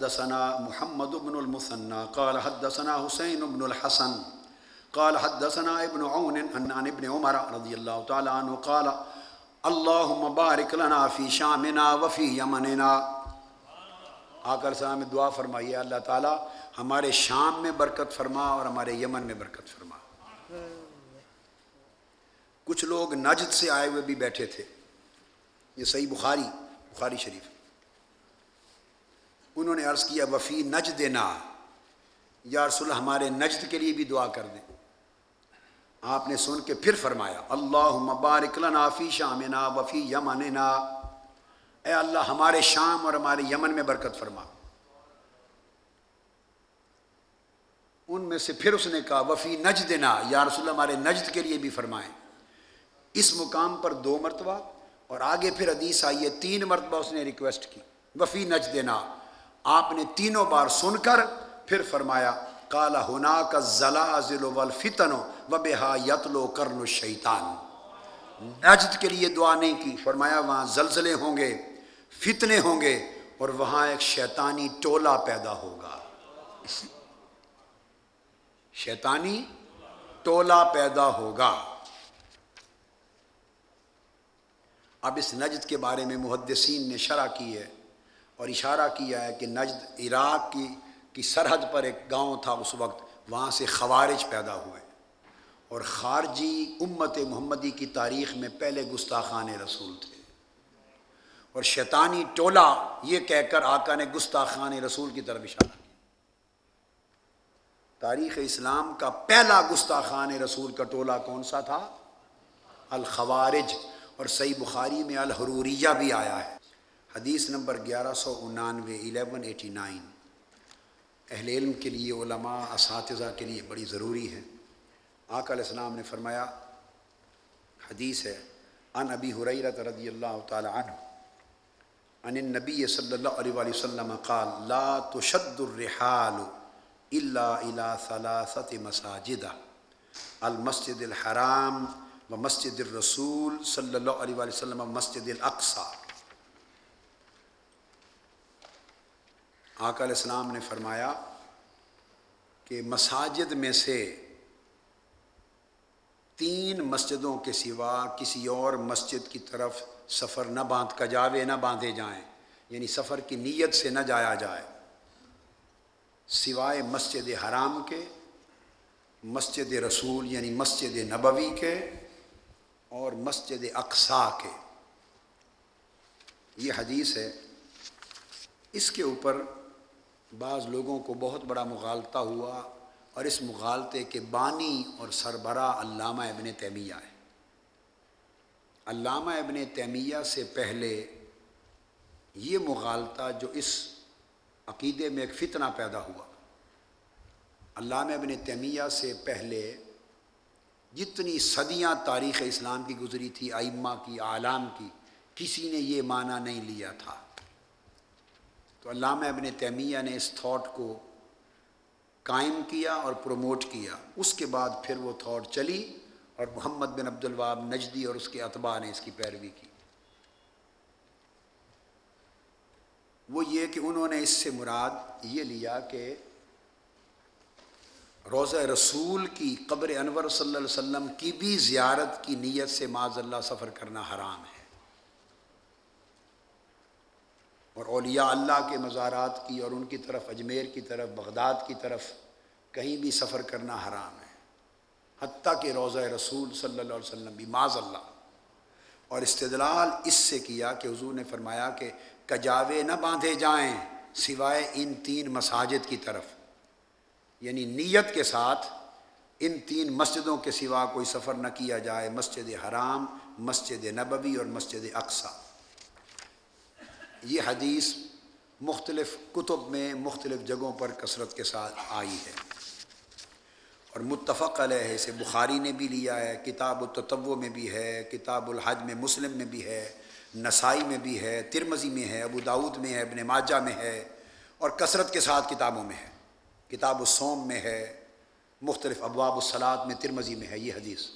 حدثنا محمد بن المثنى، قال حدثنا حسين بن الحسن، قال حدثنا ابن عون عن ابن عمر رضی اللہ تعالیٰ عنہ قال اللہم بارک لنا فی شامنا وفی یمننا. آقا صلی اللہ دعا فرمائیے اللہ تعالیٰ، ہمارے شام میں برکت فرما اور ہمارے یمن میں برکت فرما۔ کچھ لوگ نجد سے آئے ہوئے بھی بیٹھے تھے۔ یہ صحیح بخاری بخاری شریف۔ انہوں نے عرض کیا، وفی نج دینا یا رسول ہمارے نجد کے لیے بھی دعا کر دیں۔ آپ نے سن کے پھر فرمایا اللہ مبارک لنا فی شامنا وفی یمننا. اے اللہ، ہمارے شام اور ہمارے یمن میں برکت فرما۔ ان میں سے پھر اس نے کہا، وفی نج دینا یا رسول ہمارے نجد کے لیے بھی فرمائیں۔ اس مقام پر دو مرتبہ اور آگے پھر حدیث آئی ہے، تین مرتبہ اس نے ریکویسٹ کی، وفی نج دینا آپ نے تینوں بار سن کر پھر فرمایا کالا ہونا کا ضلع ضلع فتن و بےحا یتلو کرن شیطان نجد کے لیے دعا نہیں کی، فرمایا وہاں زلزلے ہوں گے، فتنے ہوں گے اور وہاں ایک شیطانی ٹولہ پیدا ہوگا۔ شیطانی ٹولہ پیدا ہوگا۔ اب اس نجد کے بارے میں محدثین نے شرح کی ہے۔ اور اشارہ کیا ہے کہ نجد عراق کی کی سرحد پر ایک گاؤں تھا اس وقت، وہاں سے خوارج پیدا ہوئے۔ اور خارجی امت محمدی کی تاریخ میں پہلے گستاخان رسول تھے۔ اور شیطانی ٹولہ یہ کہہ کر آقا نے گستاخان رسول کی طرف اشارہ کیا۔ تاریخ اسلام کا پہلا گستاخان رسول کا ٹولہ کون سا تھا؟ الخوارج۔ اور صحیح بخاری میں الحروریہ بھی آیا ہے۔ حدیث نمبر گیارہ سو انانوے، الیون ایٹی نائن۔ اہل علم کے لیے، علماء، اساتذہ کے لیے بڑی ضروری ہے۔ آقا علیہ السلام نے فرمایا، حدیث ہے ان ابی حریرت رضی اللہ تعالی عنہ ان النبی صلی اللہ علیہ وآلہ وسلم قال، لا تشد الرحال الا الى ثلاثت مساجد المسجد الحرام و مسجد الرسول صلی اللہ علیہ وآلہ وسلم مسجد الاقصی۔ آقا علیہ السلام نے فرمایا کہ مساجد میں سے تین مسجدوں کے سوا کسی اور مسجد کی طرف سفر نہ باندھ کجاوے نہ باندھے جائیں یعنی سفر کی نیت سے نہ جایا جائے۔ سوائے مسجد حرام کے، مسجد رسول یعنی مسجد نبوی کے اور مسجد اقسا کے۔ یہ حدیث ہے۔ اس کے اوپر بعض لوگوں کو بہت بڑا مغالطہ ہوا اور اس مغالطے کے بانی اور سربراہ علامہ ابن تیمیہ ہے علامہ ابن تیمیہ سے پہلے یہ مغالطہ جو اس عقیدے میں ایک فتنہ پیدا ہوا۔ علامہ ابن تیمیہ سے پہلے جتنی صدیاں تاریخ اسلام کی گزری تھی، ائمہ کی، عالم کی، کسی نے یہ معنی نہیں لیا تھا۔ تو علامہ ابن تیمیہ نے اس تھاٹ کو قائم کیا اور پروموٹ کیا۔ اس کے بعد پھر وہ تھاٹ چلی اور محمد بن عبد الواب نجدی اور اس کے اتباع نے اس کی پیروی کی۔ وہ یہ کہ انہوں نے اس سے مراد یہ لیا کہ روزہ رسول کی قبر انور صلی اللہ علیہ وسلم کی بھی زیارت کی نیت سے معذ اللہ سفر کرنا حرام ہے۔ اور اولیاء اللہ کے مزارات کی اور ان کی طرف اجمیر کی طرف، بغداد کی طرف کہیں بھی سفر کرنا حرام ہے۔ حتیٰ کہ روزہ رسول صلی اللہ علیہ وسلم بھی معذ اللہ اور استدلال اس سے کیا کہ حضور نے فرمایا کہ کجاوے نہ باندھے جائیں سوائے ان تین مساجد کی طرف۔ یعنی نیت کے ساتھ ان تین مسجدوں کے سوا کوئی سفر نہ کیا جائے، مسجد حرام، مسجد نبوی اور مسجد اقسا یہ حدیث مختلف کتب میں مختلف جگہوں پر کثرت کے ساتھ آئی ہے۔ اور متفق علیہ سے بخاری نے بھی لیا ہے، کتاب التطو میں بھی ہے، کتاب الحج میں مسلم میں بھی ہے، نسائی میں بھی ہے ترمزی میں ہے، ابو داود میں ہے، ابن ماجہ میں ہے، اور کثرت کے ساتھ کتابوں میں ہے۔ کتاب السوم میں ہے، مختلف ابواب الصلاط میں ترمزی میں ہے یہ حدیث۔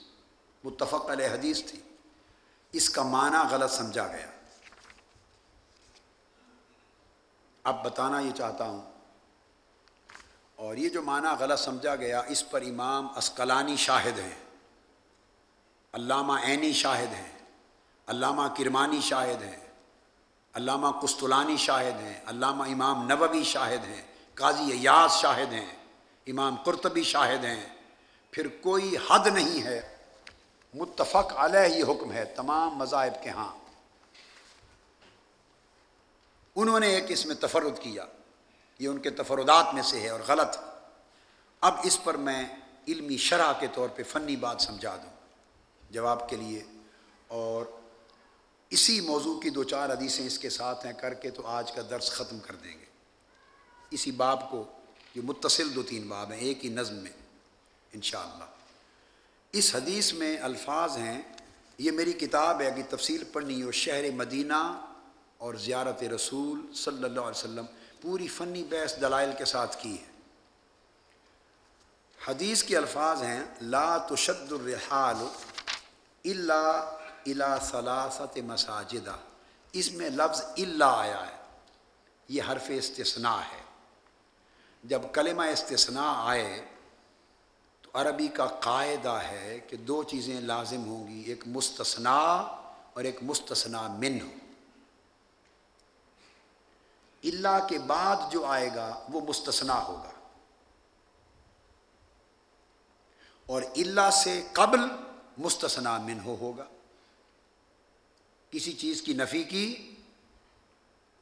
متفق علیہ حدیث تھی۔ اس کا معنی غلط سمجھا گیا۔ اب بتانا یہ چاہتا ہوں۔ اور یہ جو معنی غلط سمجھا گیا، اس پر امام اسقلانی شاہد ہیں۔ علامہ عینی شاہد ہیں۔ علامہ کرمانی شاہد ہیں۔ علامہ قسطلانی شاہد ہیں۔ علامہ امام نبوی شاہد ہیں۔ قاضی ایاز شاہد ہیں۔ امام قرطبی شاہد ہیں۔ پھر کوئی حد نہیں ہے۔ متفق علیہ یہ حکم ہے۔ تمام مذاہب کے ہاں۔ انہوں نے ایک اس میں تفرد کیا۔ یہ ان کے تفردات میں سے ہے اور غلط۔ اب اس پر میں علمی شرح کے طور پہ فنی بات سمجھا دوں۔ جواب کے لیے۔ اور اسی موضوع کی دو چار حدیثیں اس کے ساتھ ہیں کر کے تو آج کا درس ختم کر دیں گے۔ اسی باب کو یہ متصل دو تین باب ہیں، ایک ہی نظم میں، انشاءاللہ۔ اس حدیث میں الفاظ ہیں۔ یہ میری کتاب ہے کہ تفصیل پڑھنی ہو شہر مدینہ اور زیارت رسول صلی اللہ علیہ وسلم پوری فنی بحث دلائل کے ساتھ کی ہے۔ حدیث کے الفاظ ہیں، لا تشد الرحال اللہ الا ثلاثت مساجدہ اس میں لفظ اللہ آیا ہے۔ یہ حرف استثناء ہے۔ جب کلمہ استثناء آئے، تو عربی کا قاعدہ ہے کہ دو چیزیں لازم ہوں گی، ایک مستثنا اور ایک مستثنا من ہو اللہ کے بعد جو آئے گا وہ مستثنا ہوگا۔ اور اللہ سے قبل مستثنا من ہو ہوگا۔ کسی چیز کی نفی کی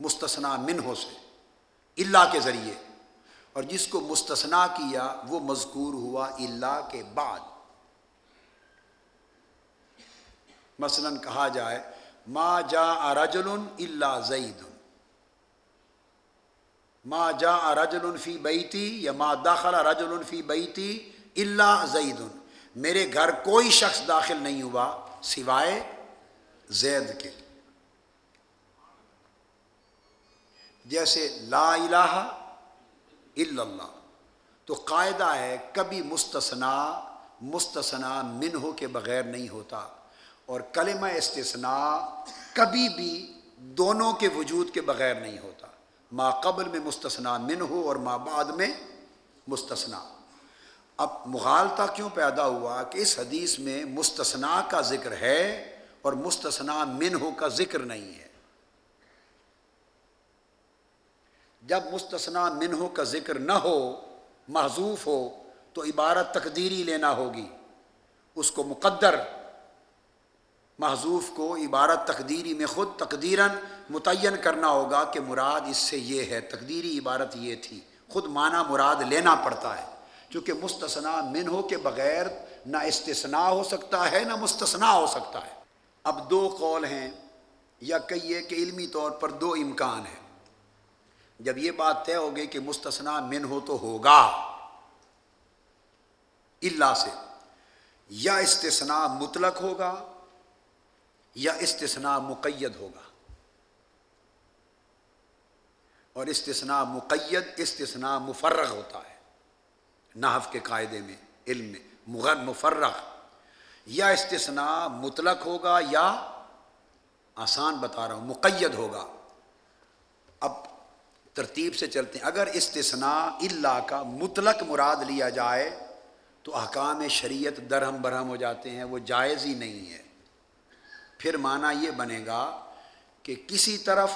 مستثنا من ہو سے اللہ کے ذریعے۔ اور جس کو مستثنا کیا وہ مذکور ہوا اللہ کے بعد۔ مثلا کہا جائے، ما جا رجل اللہ زید۔ ما جا رجل فی بیتی یا ما داخلہ رجل فی بیتی اللہ زید. میرے گھر کوئی شخص داخل نہیں ہوا سوائے زید کے جیسے لا الہ الا اللہ. تو قاعدہ ہے کبھی مستثنا مستثنا منہو کے بغیر نہیں ہوتا. اور کلمہ استثناء کبھی بھی دونوں کے وجود کے بغیر نہیں ہوتا. ما قبل میں مستثنا من ہو اور ما بعد میں مستثنا اب مغالطہ کیوں پیدا ہوا کہ اس حدیث میں مستثنا کا ذکر ہے اور مستثنا من ہو کا ذکر نہیں ہے۔ جب مستثنا من ہو کا ذکر نہ ہو محضوف ہو، تو عبارت تقدیری لینا ہوگی۔ اس کو مقدر محضوف کو عبارت تقدیری میں خود تقدیراً متعین کرنا ہوگا کہ مراد اس سے یہ ہے۔ تقدیری عبارت یہ تھی۔ خود معنی مراد لینا پڑتا ہے۔ چونکہ مستثنا من ہو کے بغیر نہ استثناء ہو سکتا ہے، نہ مستثنا ہو سکتا ہے۔ اب دو قول ہیں، یا کہیے کہ علمی طور پر دو امکان ہیں۔ جب یہ بات طے ہوگی کہ مستثنا من ہو تو ہوگا۔ اللہ سے۔ یا استثناء مطلق ہوگا یا استثناء مقید ہوگا۔ اور استثناء مقید، استثناء مفرغ ہوتا ہے۔ نحف کے قاعدے میں، علم میں، مغر، مفرغ۔ یا استثناء مطلق ہوگا یا آسان بتا رہا ہوں، مقید ہوگا۔ اب ترتیب سے چلتے ہیں۔ اگر استثناء اللہ کا مطلق مراد لیا جائے تو احکام شریعت درہم برہم ہو جاتے ہیں، وہ جائز ہی نہیں ہے۔ پھر معنی یہ بنے گا کہ کسی طرف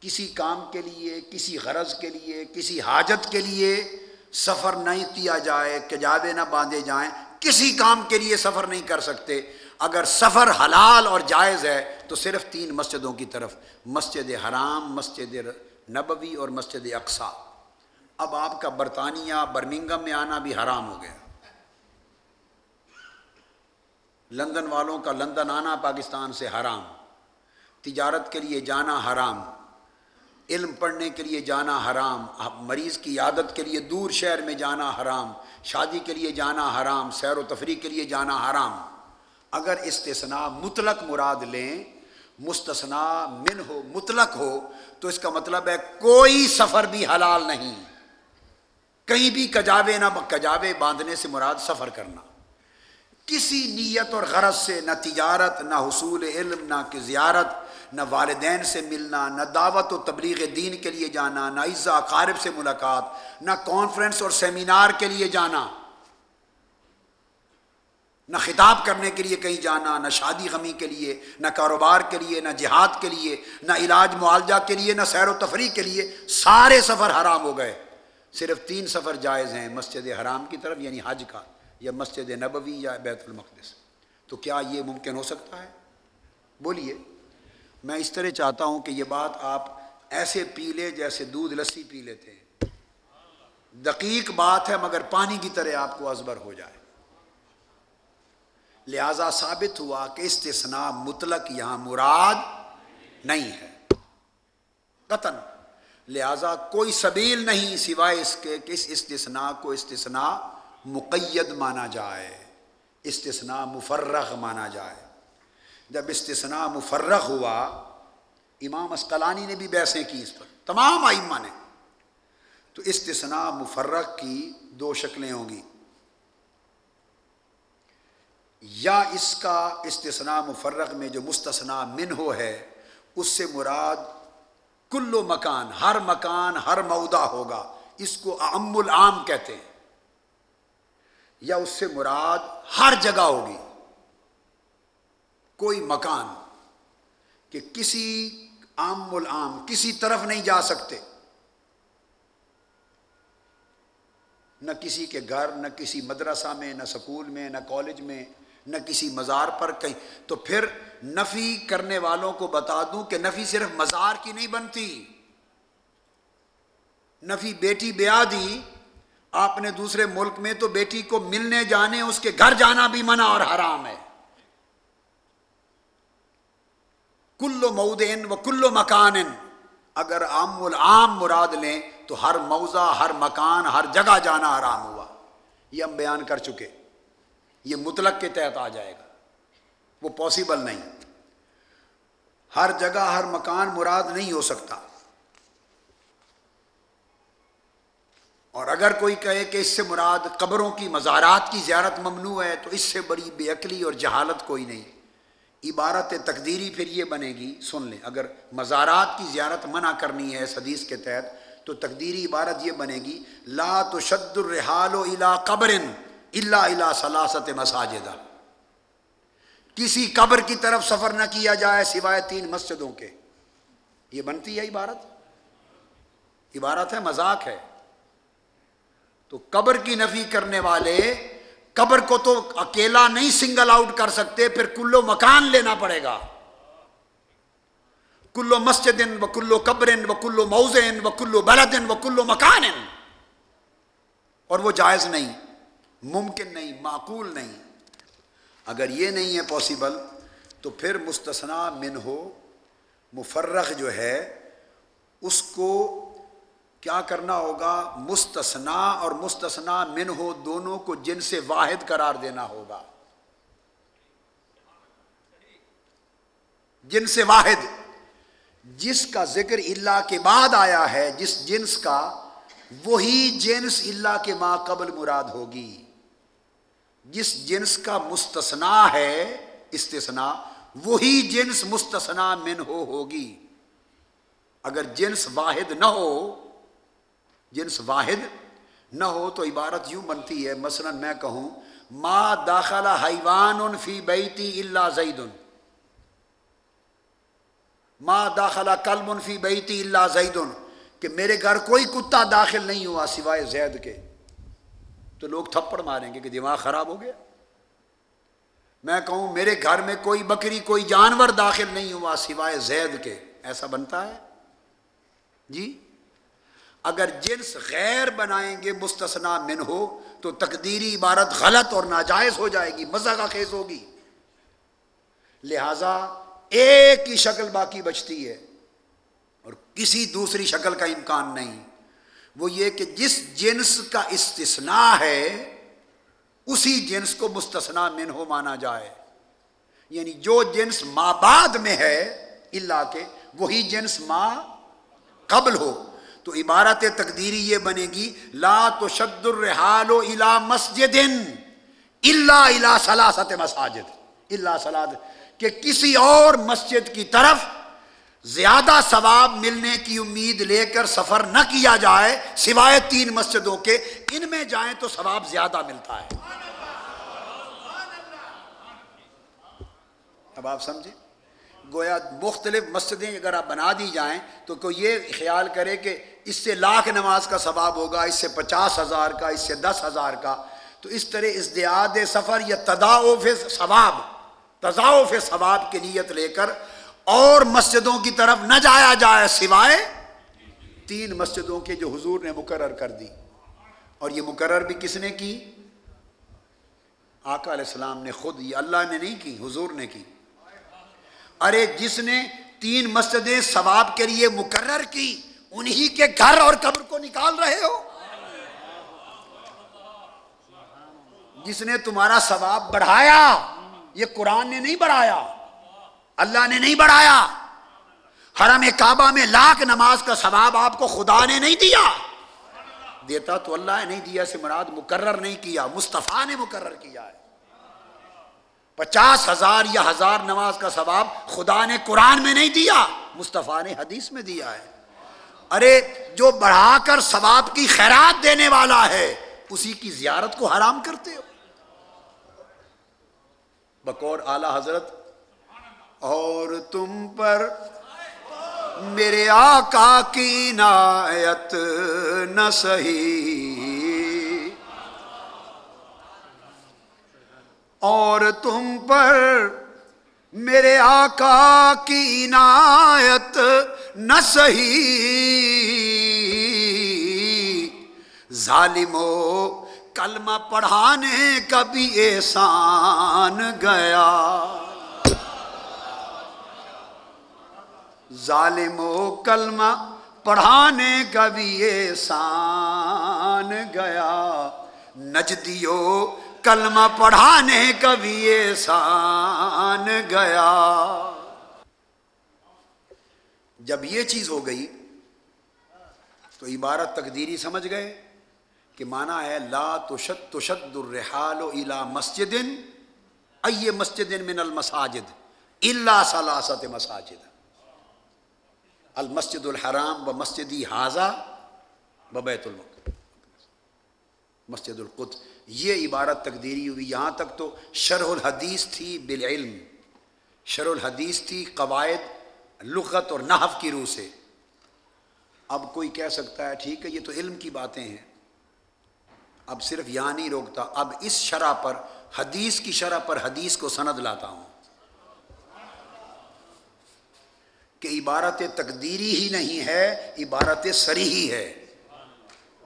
کسی کام کے لیے، کسی غرض کے لیے، کسی حاجت کے لیے سفر نہیں کیا جائے کجابے نہ باندھے جائیں، کسی کام کے لیے سفر نہیں کر سکتے۔ اگر سفر حلال اور جائز ہے تو صرف تین مسجدوں کی طرف، مسجد حرام، مسجد نبوی اور مسجد اقسا اب آپ کا برطانیہ برمنگم میں آنا بھی حرام ہو گیا۔ لندن والوں کا لندن آنا پاکستان سے حرام، تجارت کے لیے جانا حرام، علم پڑھنے کے لیے جانا حرام، مریض کی عادت کے لیے دور شہر میں جانا حرام، شادی کے لیے جانا حرام، سیر و تفریح کے لیے جانا حرام۔ اگر استثناء مطلق مراد لیں مستثنا من ہو، مطلق ہو، تو اس کا مطلب ہے کوئی سفر بھی حلال نہیں۔ کہیں بھی کجاوے نہ، کجاوے باندھنے سے مراد سفر کرنا۔ کسی نیت اور غرض سے نہ تجارت، نہ حصول علم، نہ کہ زیارت، نہ والدین سے ملنا، نہ دعوت و تبلیغ دین کے لیے جانا، نہ عزا قارب سے ملاقات، نہ کانفرنس اور سیمینار کے لیے جانا، نہ خطاب کرنے کے لیے کہیں جانا، نہ شادی غمی کے لیے، نہ کاروبار کے لیے، نہ جہاد کے لیے، نہ علاج معالجہ کے لیے، نہ سیر و تفریح کے لیے سارے سفر حرام ہو گئے۔ صرف تین سفر جائز ہیں، مسجد حرام کی طرف یعنی حج کا۔ یا مسجد نبوی یا بیت المقدس۔ تو کیا یہ ممکن ہو سکتا ہے؟ بولیے۔ میں اس طرح چاہتا ہوں کہ یہ بات آپ ایسے پی لے جیسے دودھ لسی پی لیتے ہیں۔ دقیق بات ہے مگر پانی کی طرح آپ کو ازبر ہو جائے۔ لہذا ثابت ہوا کہ استثناء مطلق یہاں مراد نہیں ہے۔ قطن۔ لہذا کوئی سبیل نہیں سوائے اس کے کہ اس استثناء کو استثناء مقید مانا جائے، استثناء مفرغ مانا جائے۔ جب استثناء مفرغ ہوا، امام اسقلانی نے بھی بحثیں کی اس پر، تمام آئمہ نے۔ تو استثناء مفرغ کی دو شکلیں ہوں گی۔ یا اس کا استثناء مفرغ میں جو مستثنا من ہو ہے، اس سے مراد کل مکان، ہر مکان، ہر مودا ہوگا۔ اس کو ام العام کہتے ہیں۔ یا اس سے مراد ہر جگہ ہوگی۔ کوئی مکان کہ کسی عام العام، کسی طرف نہیں جا سکتے۔ نہ کسی کے گھر، نہ کسی مدرسہ میں، نہ سکول میں، نہ کالج میں، نہ کسی مزار پر کہیں۔ تو پھر نفی کرنے والوں کو بتا دوں کہ نفی صرف مزار کی نہیں بنتی۔ نفی بیٹی بیا دی آپ نے دوسرے ملک میں تو بیٹی کو ملنے جانے، اس کے گھر جانا بھی منع اور حرام ہے۔ کلو مودین و کلو مکان اگر عام العام مراد لیں تو ہر موضع، ہر مکان، ہر جگہ جانا حرام ہوا۔ یہ ہم بیان کر چکے۔ یہ مطلق کے تحت آ جائے گا۔ وہ پاسبل نہیں۔ ہر جگہ، ہر مکان مراد نہیں ہو سکتا۔ اور اگر کوئی کہے کہ اس سے مراد قبروں کی مزارات کی زیارت ممنوع ہے، تو اس سے بڑی بے عقلی اور جہالت کوئی نہیں۔ عبارت تقدیری پھر یہ بنے گی، سن لیں، اگر مزارات کی زیارت منع کرنی ہے اس حدیث کے تحت، تو تقدیری عبارت یہ بنے گی، لا تو شد الرحال و الا قبرن اللہ اللہ سلاست مساجدہ کسی قبر کی طرف سفر نہ کیا جائے سوائے تین مسجدوں کے۔ یہ بنتی ہے عبارت؟ عبارت ہے، مذاق ہے۔ تو قبر کی نفی کرنے والے قبر کو تو اکیلا نہیں سنگل آؤٹ کر سکتے، پھر کلو مکان لینا پڑے گا۔ کلو مسجد و کلو قبر و کلو موزن و کلو بلدن و کلو مکان اور وہ جائز نہیں، ممکن نہیں، معقول نہیں۔ اگر یہ نہیں ہے پاسبل تو پھر مستثنا من ہو مفرق جو ہے، اس کو کیا کرنا ہوگا؟ مستثنا اور مستثنا من ہو دونوں کو جن سے واحد قرار دینا ہوگا۔ جن سے واحد۔ جس کا ذکر اللہ کے بعد آیا ہے، جس جنس کا، وہی جنس اللہ کے ماں قبل مراد ہوگی۔ جس جنس کا مستثنا ہے استثنا وہی جنس مستثنا من ہو ہوگی۔ اگر جنس واحد نہ ہو جنس واحد نہ ہو تو عبارت یوں بنتی ہے، مثلا میں کہوں، ما داخلہ حیوان فی بیتی اللہ زید. ما داخلہ کلم فی بیتی اللہ زید. کہ میرے گھر کوئی کتا داخل نہیں ہوا سوائے زید کے۔ تو لوگ تھپڑ ماریں گے کہ دماغ خراب ہو گیا۔ میں کہوں، میرے گھر میں کوئی بکری، کوئی جانور داخل نہیں ہوا سوائے زید کے۔ ایسا بنتا ہے؟ جی؟ اگر جنس غیر بنائیں گے مستثنا من ہو، تو تقدیری عبارت غلط اور ناجائز ہو جائے گی، مزہ کا خیز ہوگی۔ لہذا ایک ہی شکل باقی بچتی ہے اور کسی دوسری شکل کا امکان نہیں۔ وہ یہ کہ جس جنس کا استثناء ہے، اسی جنس کو مستثنا من ہو مانا جائے۔ یعنی جو جنس ماں بعد میں ہے، اللہ کے، وہی جنس ماں قبل ہو۔ تو عبارت تقدیری یہ بنے گی، لا تو شد الرحال و الا مسجد اللہ الا سلاست مساجد۔ اللہ سلاد کہ کسی اور مسجد کی طرف زیادہ ثواب ملنے کی امید لے کر سفر نہ کیا جائے، سوائے تین مسجدوں کے، ان میں جائیں تو ثواب زیادہ ملتا ہے۔ اب آپ سمجھیں؟ گویا مختلف مسجدیں اگر آپ بنا دی جائیں تو کوئی یہ خیال کرے کہ اس سے لاکھ نماز کا ثواب ہوگا، اس سے پچاس ہزار کا، اس سے دس ہزار کا۔ تو اس طرح اس دیاد سفر یا تداؤف ثواب تضاؤف ثواب کی نیت لے کر اور مسجدوں کی طرف نہ جایا جائے سوائے تین مسجدوں کے جو حضور نے مقرر کر دی۔ اور یہ مقرر بھی کس نے کی؟ آقا علیہ السلام نے خود، یہ اللہ نے نہیں کی، حضور نے کی۔ ارے جس نے تین مسجدیں ثواب کے لیے مقرر کی، انہی کے گھر اور قبر کو نکال رہے ہو؟ جس نے تمہارا ثواب بڑھایا، یہ قرآن نے نہیں بڑھایا، اللہ نے نہیں بڑھایا۔ حرم کعبہ میں لاکھ نماز کا ثواب آپ کو خدا نے نہیں دیا۔ دیتا تو اللہ نے نہیں دیا سے مراد مقرر نہیں کیا، مصطفیٰ نے مقرر کیا ہے۔ پچاس ہزار یا ہزار نماز کا ثواب خدا نے قرآن میں نہیں دیا، مصطفیٰ نے حدیث میں دیا ہے۔ ارے، جو بڑھا کر ثواب کی خیرات دینے والا ہے، اسی کی زیارت کو حرام کرتے ہو۔ بکور اعلی حضرت، اور تم پر میرے آقا کی نایت نہ سہی اور تم پر میرے آقا کی عنایت نہ سہی ظالمو، کلمہ پڑھانے کا بھی احسان گیا۔ ظالمو، کلمہ پڑھانے کا بھی احسان گیا۔ نجدیو کلمہ پڑھانے کا بھی احسان گیا۔ جب یہ چیز ہو گئی تو عبارت تقدیری سمجھ گئے کہ مانا ہے لا تشد تشد الرحال الا مسجد اے مسجد من المساجد اللہ سلاست مساجد۔ المسجد الحرام و مسجدی حاضہ و بیت المق مسجد القدس۔ یہ عبارت تقدیری ہوئی یہاں تک تو شرح الحدیث تھی بالعلم۔ شرح الحدیث تھی قواعد، لغت اور نحف کی روح سے۔ اب کوئی کہہ سکتا ہے ٹھیک ہے، یہ تو علم کی باتیں ہیں۔ اب صرف یہاں نہیں روکتا، اب اس شرح پر، حدیث کی شرح پر حدیث کو سند لاتا ہوں۔ کہ عبارت تقدیری ہی نہیں ہے، عبارت سری ہی ہے۔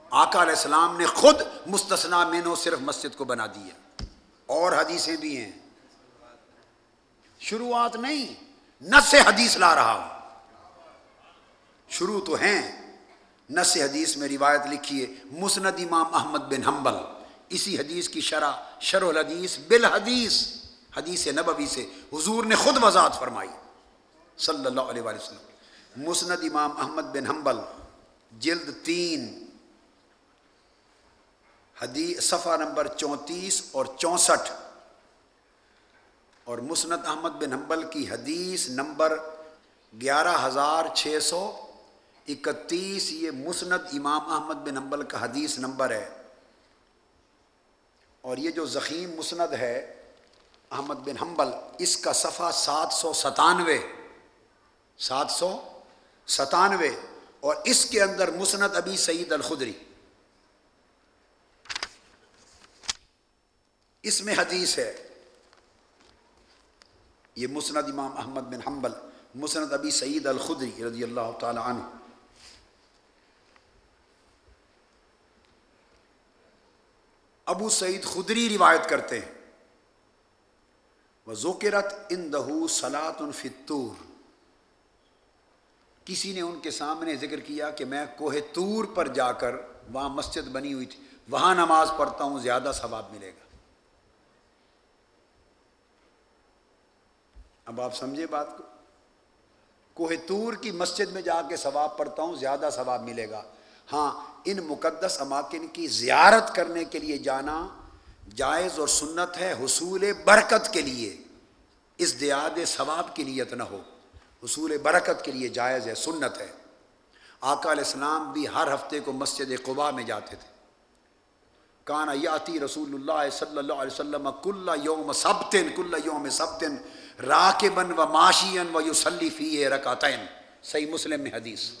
آقا علیہ السلام نے خود مستثنا مینو صرف مسجد کو بنا دیا اور حدیثیں بھی ہیں۔ شروعات نہیں نس حدیث لا رہا ہوں۔ شروع تو ہیں نس حدیث میں روایت لکھی ہے۔ مسند امام احمد بن حنبل، اسی حدیث کی شرح شرح الحدیث بالحدیث، حدیث نبوی سے حضور نے خود وضاحت فرمائی۔ صلی اللہ علیہ وسلم۔ مسند امام احمد بن حنبل، جلد تین۔ حدیث صفحہ نمبر چونتیس اور چونسٹھ اور مسند احمد بن حنبل کی حدیث نمبر گیارہ ہزار چھ سو اکتیس، یہ مسند امام احمد بن حنبل کا حدیث نمبر ہے۔ اور یہ جو زخیم مسند ہے احمد بن حنبل، اس کا صفحہ سات سو ستانوے۔ سات سو ستانوے۔ اور اس کے اندر مسند ابی سعید الخدری۔ اس میں حدیث ہے۔ یہ مسند امام احمد بن حنبل، مسند ابی سعید الخدری رضی اللہ تعالی عنہ۔ ابو سعید خدری روایت کرتے ہیں۔ وہ ذوکرت ان دہو سلاط فطور کسی نے ان کے سامنے ذکر کیا کہ میں کوہ تور پر جا کر وہاں مسجد بنی ہوئی تھی، وہاں نماز پڑھتا ہوں، زیادہ ثواب ملے گا۔ اب آپ سمجھے بات کو؟ کوہ تور کی مسجد میں جا کے ثواب پڑھتا ہوں، زیادہ ثواب ملے گا۔ ہاں ان مقدس اماکن کی زیارت کرنے کے لیے جانا جائز اور سنت ہے، حصول برکت کے لیے۔ اس دیاد ثواب کی نیت نہ ہو۔ حصول برکت کے لیے جائز ہے، سنت ہے۔ آقا علیہ السلام بھی ہر ہفتے کو مسجد قبا میں جاتے تھے۔ کانا یاتی رسول اللہ صلی اللہ علیہ وسلم کل یوم سبتن کل یوم سبتن راکبن و معاشین و یوسلی فی رکاتین صحیح مسلم میں حدیث۔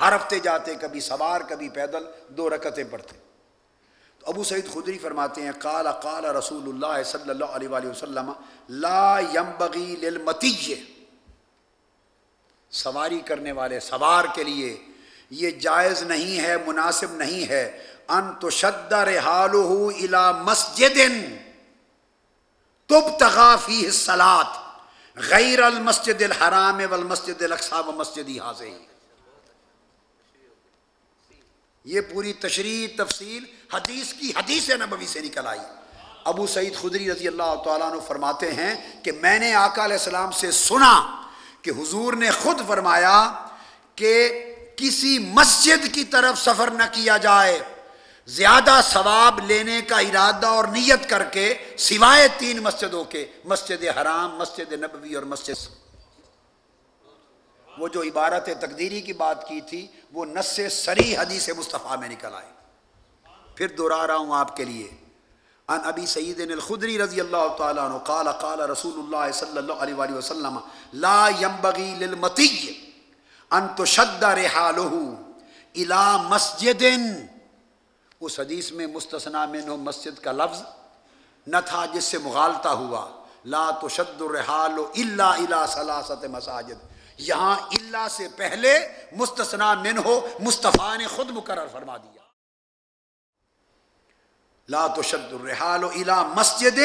ہر ہفتے جاتے، کبھی سوار، کبھی پیدل، دو رکتیں پڑھتے۔ تو ابو سعید خدری فرماتے ہیں، قال قال رسول اللہ صلی اللہ علیہ وآلہ وسلم، لا ينبغي للمتی۔ سواری کرنے والے، سوار کے لیے یہ جائز نہیں ہے، مناسب نہیں ہے۔ ان تو شد رحالہ الى مسجد تب تغافی سلاد غیر المسجد الحرام والمسجد الاقصا و مسجد حاضر یہ پوری تشریح، تفصیل حدیث کی حدیث نبوی سے نکل آئی۔ ابو سعید خدری رضی اللہ تعالیٰ عنہ فرماتے ہیں کہ میں نے آقا علیہ السلام سے سنا کہ حضور نے خود فرمایا کہ کسی مسجد کی طرف سفر نہ کیا جائے۔ زیادہ ثواب لینے کا ارادہ اور نیت کر کے سوائے تین مسجدوں کے، مسجد حرام، مسجد نبوی اور مسجد وہ جو عبارت تقدیری کی بات کی تھی، وہ نس سری حدیث مصطفیٰ میں نکل آئے۔ پھر دہرا رہا ہوں آپ کے لیے۔ ان ابی سعید الخدری رضی اللہ تعالیٰ عنہ قال قال رسول اللہ صلی اللہ علیہ وآلہ وسلم، لا ينبغي للمتی ان تشد رحالہ الى مسجد اس حدیث میں مستثنا منہ مسجد کا لفظ نہ تھا جس سے مغالطہ ہوا۔ لا تشد الرحال الا الى ثلاثه مساجد۔ یہاں اللہ سے پہلے مستثنا من ہو مصطفیٰ نے خود مقرر فرما دیا۔ لا تو شد الرحال الا مسجد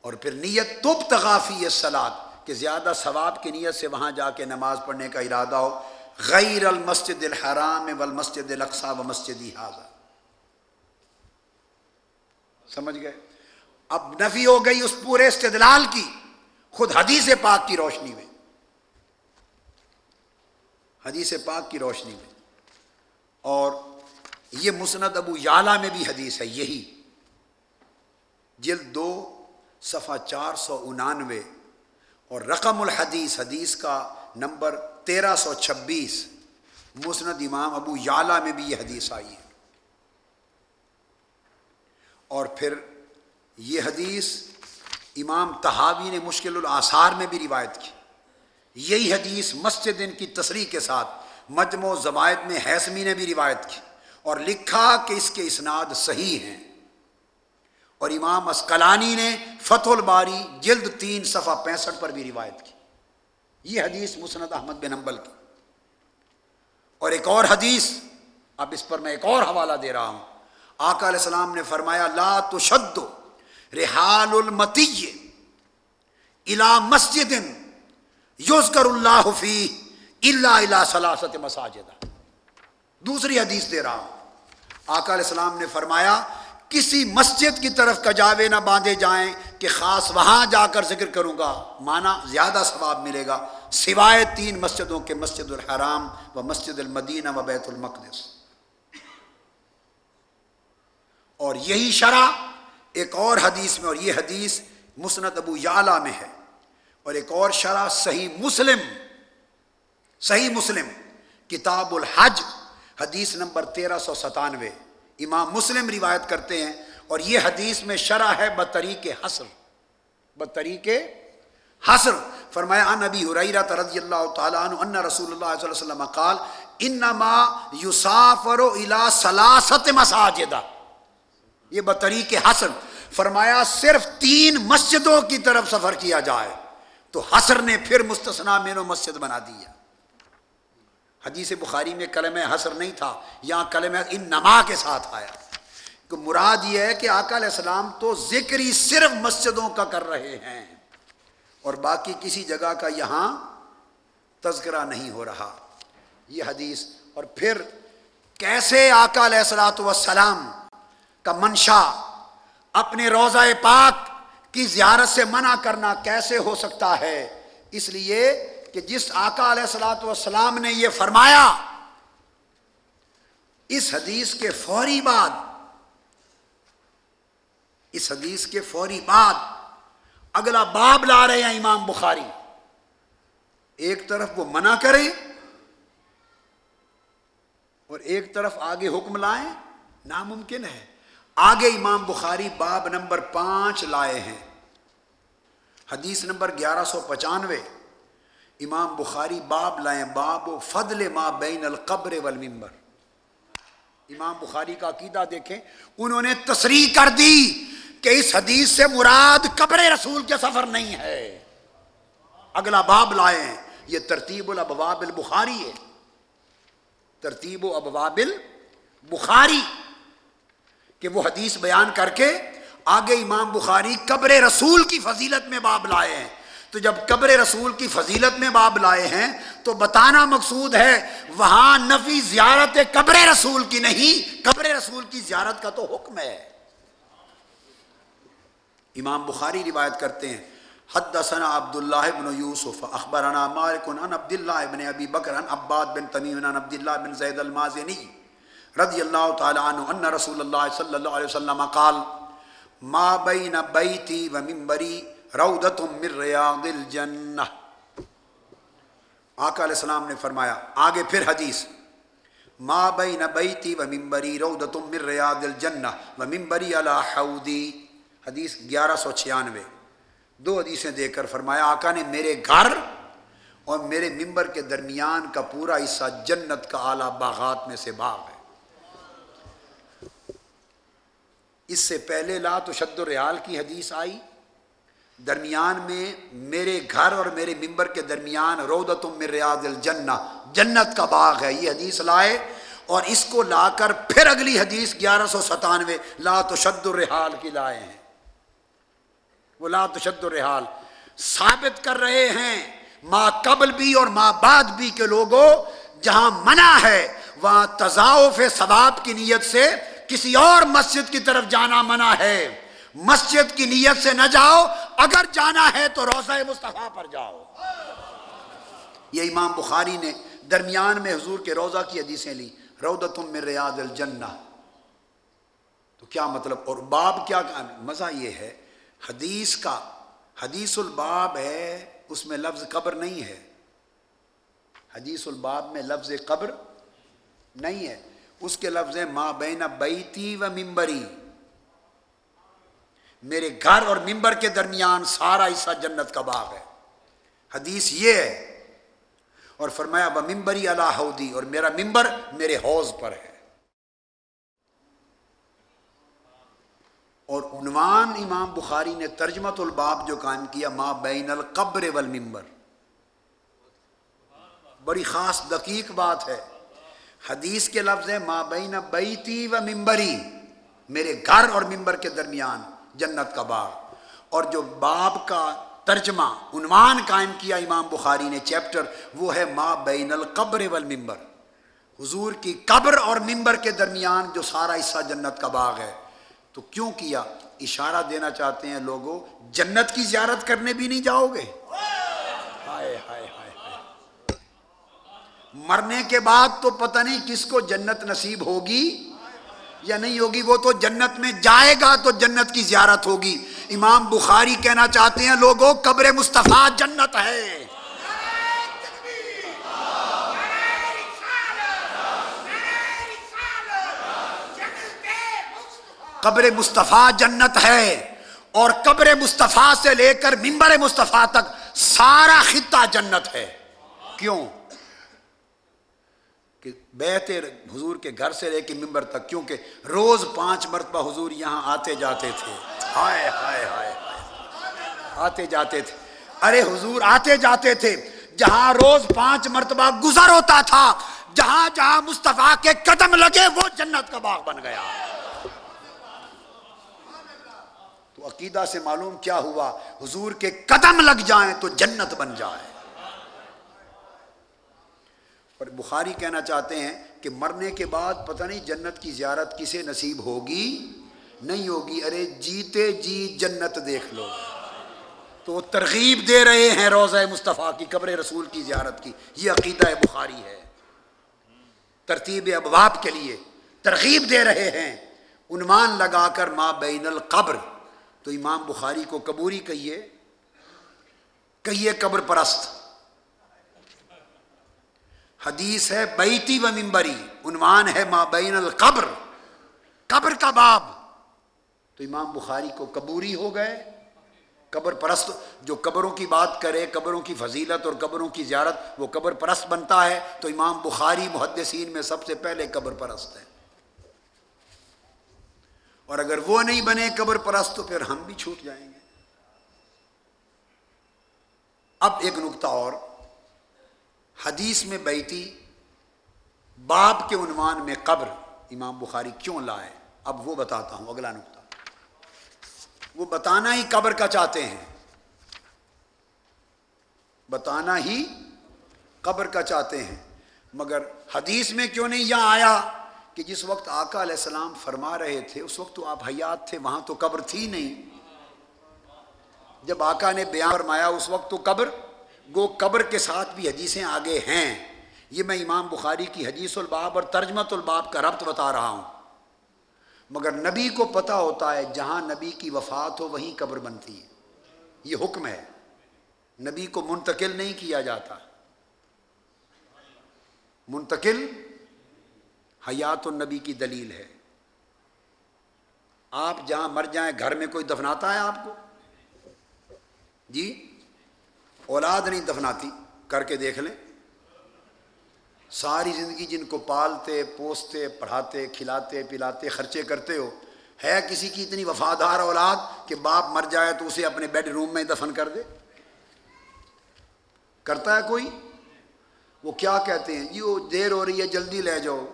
اور پھر نیت توب تغافی سلاد کہ زیادہ ثواب کی نیت سے وہاں جا کے نماز پڑھنے کا ارادہ ہو۔ غیر المسجد الحرام والمسجد الاقصا و مسجد حاضر سمجھ گئے؟ اب نفی ہو گئی اس پورے استدلال کی، خود حدیث پاک کی روشنی میں۔ حدیث پاک کی روشنی میں۔ اور یہ مسند ابو یالا میں بھی حدیث ہے، یہی۔ جلد دو، صفحہ چار سو انانوے۔ اور رقم الحدیث، حدیث کا نمبر تیرہ سو چھبیس۔ مسند امام ابو یالا میں بھی یہ حدیث آئی ہے۔ اور پھر یہ حدیث امام تحاوی نے مشکل الآثار میں بھی روایت کی۔ یہی حدیث مسجد ان کی تصریح کے ساتھ مجموع زوائد میں حیثمی نے بھی روایت کی اور لکھا کہ اس کے اسناد صحیح ہیں۔ اور امام اسکلانی نے فتح الباری جلد تین صفحہ پینسٹھ پر بھی روایت کی۔ یہ حدیث مسند احمد بن امبل کی۔ اور ایک اور حدیث، اب اس پر میں ایک اور حوالہ دے رہا ہوں۔ آقا علیہ السلام نے فرمایا، لا تشد رحال المتی الا مسجد یوز اللہ فی اللہ الا سلاست مساجد۔ دوسری حدیث دے رہا ہوں۔ آقا علیہ السلام نے فرمایا، کسی مسجد کی طرف کجاوے نہ باندھے جائیں کہ خاص وہاں جا کر ذکر کروں گا مانا زیادہ ثواب ملے گا، سوائے تین مسجدوں کے مسجد الحرام و مسجد المدینہ و بیت المقدس۔ اور یہی شرح ایک اور حدیث میں اور یہ حدیث مسند ابو یعلا میں ہے اور ایک اور شرح صحیح مسلم صحیح مسلم، کتاب الحج، حدیث نمبر تیرہ سو ستانوے۔ امام مسلم روایت کرتے ہیں اور یہ حدیث میں شرح ہے بطریق حسر بطریق حسر فرمایا ان ابی حریرہ رضی اللہ تعالیٰ عنہ ان رسول اللہ صلی اللہ علیہ وسلم قال، انما یسافر الى سلاست مساجدہ۔ یہ بطریق حسن۔ فرمایا، صرف تین مسجدوں کی طرف سفر کیا جائے۔ تو حسر نے پھر مستثنا مینو مسجد بنا دیا حدیث بخاری میں کلم حسر نہیں تھا، یہاں کلم ان نما کے ساتھ آیا۔ کہ مراد یہ ہے کہ آقا علیہ السلام تو ذکر ہی صرف مسجدوں کا کر رہے ہیں۔ اور باقی کسی جگہ کا یہاں تذکرہ نہیں ہو رہا۔ یہ حدیث۔ اور پھر کیسے آقا علیہ السلاۃ وسلام کا منشا، اپنے روزہ پاک کی زیارت سے منع کرنا کیسے ہو سکتا ہے؟ اس لیے کہ جس آقا علیہ السلاۃ والسلام نے یہ فرمایا، اس حدیث کے فوری بعد، اس حدیث کے فوری بعد اگلا باب لا رہے ہیں امام بخاری۔ ایک طرف وہ منع کریں اور ایک طرف آگے حکم لائیں، ناممکن ہے۔ آگے امام بخاری باب نمبر پانچ لائے ہیں۔ حدیث نمبر گیارہ سو پچانوے۔ امام بخاری باب لائیں باب و فضل ما بین القبر والمنبر۔ امام بخاری کا عقیدہ دیکھیں، انہوں نے تصریح کر دی کہ اس حدیث سے مراد قبر رسول کے سفر نہیں ہے۔ اگلا باب لائے ہیں، یہ ترتیب الابواب البخاری ہے۔ ترتیب و ابواب البخاری۔ کہ وہ حدیث بیان کر کے آگے امام بخاری قبر رسول کی فضیلت میں باب لائے ہیں۔ تو جب قبر رسول کی فضیلت میں باب لائے ہیں تو بتانا مقصود ہے وہاں نفی زیارت قبر رسول کی نہیں، قبر رسول کی زیارت کا تو حکم ہے۔ امام بخاری روایت کرتے ہیں، حدثنا عبد الله بن يوسف اخبرنا مالك عن عبد الله بن ابي بكر عن عباد بن تميم عن عبد بن زيد المازني رضي الله تعالى عنه ان رسول الله صلى الله عليه وسلم قال، ما بين بيتي ومنبري روضة من رياض الجنة آقا علیہ السلام نے فرمایا، آگے پھر حدیث، ما بین بیتی و منبری روضة من رياض الجنة و منبری علی حودی. حدیث گیارہ سو چھیانوے۔ دو حدیثیں دے کر فرمایا، آقا نے میرے گھر اور میرے ممبر کے درمیان کا پورا حصہ جنت کا اعلیٰ باغات میں سے باغ ہے۔ اس سے پہلے لا تو شد الریال کی حدیث آئی۔ درمیان میں میرے گھر اور میرے ممبر کے درمیان رودتم من ریاض الجنہ، جنت کا باغ ہے۔ یہ حدیث لائے اور اس کو لا کر پھر اگلی حدیث گیارہ سو ستانوے لا تو شد الرحال کی لائے ہیں۔ وہ لا تشد الرحال ثابت کر رہے ہیں۔ ماں قبل بھی اور ماں بعد بھی کے لوگوں، جہاں منع ہے، وہاں تضاف ثواب کی نیت سے کسی اور مسجد کی طرف جانا منع ہے۔ مسجد کی نیت سے نہ جاؤ، اگر جانا ہے تو روزہ مصطفیٰ پر جاؤ۔ یہ امام بخاری نے درمیان میں حضور کے روزہ کی حدیثیں لی رودتم من ریاض الجنہ۔ تو کیا مطلب؟ اور باب کیا مزہ یہ ہے، حدیث کا، حدیث الباب ہے، اس میں لفظ قبر نہیں ہے۔ حدیث الباب میں لفظ قبر نہیں ہے۔ اس کے لفظ ماں بین بیتی و ممبری میرے گھر اور ممبر کے درمیان سارا حصہ جنت کا باغ ہے۔ حدیث یہ ہے۔ اور فرمایا ب ممبری اللہ ہودی اور میرا ممبر میرے حوض پر ہے۔ اور عنوان امام بخاری نے ترجمت الباب جو قائم کیا، ما بین القبر والمنبر۔ بڑی خاص دقیق بات ہے۔ حدیث کے لفظ ہے ما بین بیتی و ممبری میرے گھر اور ممبر کے درمیان جنت کا باغ۔ اور جو باب کا ترجمہ، عنوان قائم کیا امام بخاری نے، چیپٹر، وہ ہے ما بین القبر والمنبر۔ حضور کی قبر اور ممبر کے درمیان جو سارا حصہ جنت کا باغ ہے۔ تو کیوں کیا؟ اشارہ دینا چاہتے ہیں لوگوں، جنت کی زیارت کرنے بھی نہیں جاؤ گے ہائے ہائے ہائے مرنے کے بعد تو پتہ نہیں کس کو جنت نصیب ہوگی یا نہیں ہوگی، وہ تو جنت میں جائے گا تو جنت کی زیارت ہوگی۔ امام بخاری کہنا چاہتے ہیں لوگوں قبر مصطفیٰ جنت ہے۔ قبر مصطفیٰ جنت ہے۔ اور قبر مصطفیٰ سے لے کر ممبر مصطفیٰ تک سارا خطہ جنت ہے۔ کیوں؟ کہ بیت حضور کے گھر سے لے کے ممبر تک، کیونکہ روز پانچ مرتبہ حضور یہاں آتے جاتے تھے۔ ہائے ہائے ہائے۔ آتے جاتے تھے۔ ارے حضور، آتے جاتے تھے۔ جہاں روز پانچ مرتبہ گزر ہوتا تھا، جہاں جہاں مصطفیٰ کے قدم لگے، وہ جنت کا باغ بن گیا۔ تو عقیدہ سے معلوم کیا ہوا، حضور کے قدم لگ جائیں تو جنت بن جائے۔ اور بخاری کہنا چاہتے ہیں کہ مرنے کے بعد پتہ نہیں جنت کی زیارت کسے نصیب ہوگی؟ نہیں ہوگی۔ ارے جیتے جی جنت دیکھ لو۔ تو وہ ترغیب دے رہے ہیں روزہ مصطفیٰ کی، قبر رسول کی زیارت کی۔ یہ عقیدہ بخاری ہے۔ ترتیب ابواب کے لیے ترغیب دے رہے ہیں۔ عنوان لگا کر ماں بین القبر۔ تو امام بخاری کو قبوری کہیے۔ کہیے قبر پرست۔ حدیث ہے، بیتی و ممبری عنوان ہے ما بین القبر۔ قبر کا باب۔ تو امام بخاری کو قبوری ہو گئے۔ قبر پرست، جو قبروں کی بات کرے، قبروں کی فضیلت اور قبروں کی زیارت، وہ قبر پرست بنتا ہے۔ تو امام بخاری محدثین میں سب سے پہلے قبر پرست ہے۔ اور اگر وہ نہیں بنے قبر پرست، تو پھر ہم بھی چھوٹ جائیں گے۔ اب ایک نقطہ اور۔ حدیث میں بیٹی باپ کے عنوان میں قبر، امام بخاری کیوں لائے؟ اب وہ بتاتا ہوں، اگلا نقطہ۔ وہ بتانا ہی قبر کا چاہتے ہیں۔ بتانا ہی قبر کا چاہتے ہیں۔ مگر حدیث میں کیوں نہیں یہاں آیا کہ جس وقت آقا علیہ السلام فرما رہے تھے، اس وقت تو آپ حیات تھے، وہاں تو قبر تھی نہیں۔ جب آقا نے بیان فرمایا، اس وقت تو قبر گو قبر کے ساتھ بھی حدیثیں آگے ہیں۔ یہ میں امام بخاری کی حدیث الباب اور ترجمت الباب کا ربط بتا رہا ہوں۔ مگر نبی کو پتہ ہوتا ہے جہاں نبی کی وفات ہو وہیں قبر بنتی ہے۔ یہ حکم ہے۔ نبی کو منتقل نہیں کیا جاتا۔ منتقل حیات النبی کی دلیل ہے۔ آپ جہاں مر جائیں گھر میں کوئی دفناتا ہے آپ کو؟ جی؟ اولاد نہیں دفناتی، کر کے دیکھ لیں۔ ساری زندگی جن کو پالتے، پوستے، پڑھاتے، کھلاتے، پلاتے، خرچے کرتے ہو، ہے کسی کی اتنی وفادار اولاد کہ باپ مر جائے تو اسے اپنے بیڈ روم میں دفن کر دے؟ کرتا ہے کوئی؟ وہ کیا کہتے ہیں؟ جی وہ دیر ہو رہی ہے، جلدی لے جاؤ۔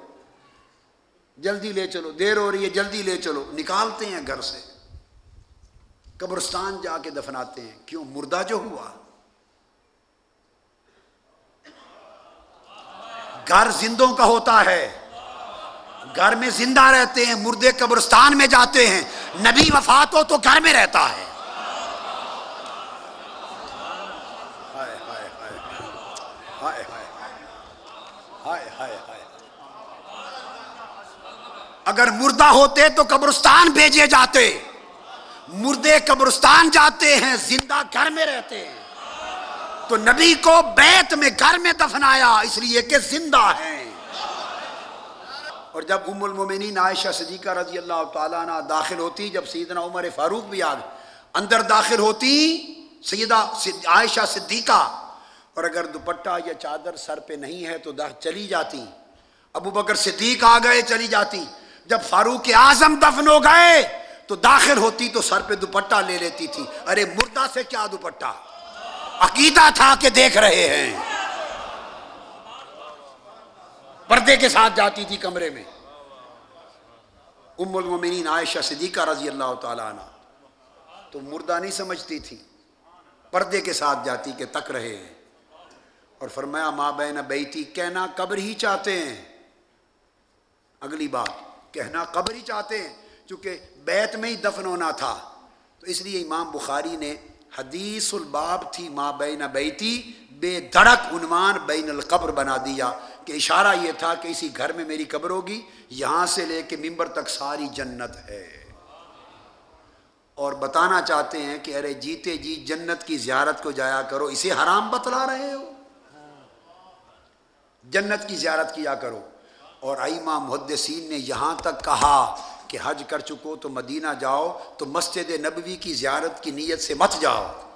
جلدی لے چلو، دیر ہو رہی ہے، جلدی لے چلو۔ نکالتے ہیں گھر سے۔ قبرستان جا کے دفناتے ہیں۔ کیوں؟ مردہ جو ہوا۔ گھر زندوں کا ہوتا ہے۔ گھر میں زندہ رہتے ہیں، مردے قبرستان میں جاتے ہیں۔ نبی وفات ہو تو گھر میں رہتا ہے۔ اگر مردہ ہوتے تو قبرستان بھیجے جاتے۔ مردے قبرستان جاتے ہیں، زندہ گھر میں رہتے ہیں۔ تو نبی کو بیت میں گھر میں دفنایا، اس لیے کہ زندہ ہیں اور جب ام المومنین عائشہ صدیقہ رضی اللہ تعالیٰ عنہ داخل ہوتی، جب سیدنا عمر فاروق بھی آگ اندر داخل ہوتی سیدہ عائشہ صدیقہ۔ اور اگر دوپٹہ یا چادر سر پہ نہیں ہے تو چلی جاتی۔ ابو بکر صدیق آ گئے چلی جاتی۔ جب فاروق اعظم دفن ہو گئے تو داخل ہوتی تو سر پہ دوپٹہ لے لیتی تھی۔ ارے مردہ سے کیا دوپٹہ؟ عقیدہ تھا کہ دیکھ رہے ہیں۔ پردے کے ساتھ جاتی تھی کمرے میں۔ ام المومنین عائشہ صدیقہ رضی اللہ تعالیٰ عنہ۔ تو مردہ نہیں سمجھتی تھی۔ پردے کے ساتھ جاتی کہ تک رہے ہیں۔ اور فرمایا، ماں بہن بیتی کہنا قبر ہی چاہتے ہیں۔ اگلی بات، کہنا قبر ہی چاہتے ہیں۔ چونکہ بیت میں ہی دفن ہونا تھا۔ تو اس لیے امام بخاری نے حدیث الباب تھی ماں بین بیتی، بے دھڑک عنوان بین القبر بنا دیا۔ کہ اشارہ یہ تھا کہ اسی گھر میں میری قبر ہوگی، یہاں سے لے کے ممبر تک ساری جنت ہے۔ اور بتانا چاہتے ہیں کہ ارے جیتے جی جنت کی زیارت کو جایا کرو، اسے حرام بتلا رہے ہو۔ جنت کی زیارت کیا کرو۔ اور ائمہ محدثین نے یہاں تک کہا کہ حج کر چکو تو مدینہ جاؤ تو مسجد نبوی کی زیارت کی نیت سے مت جاؤ۔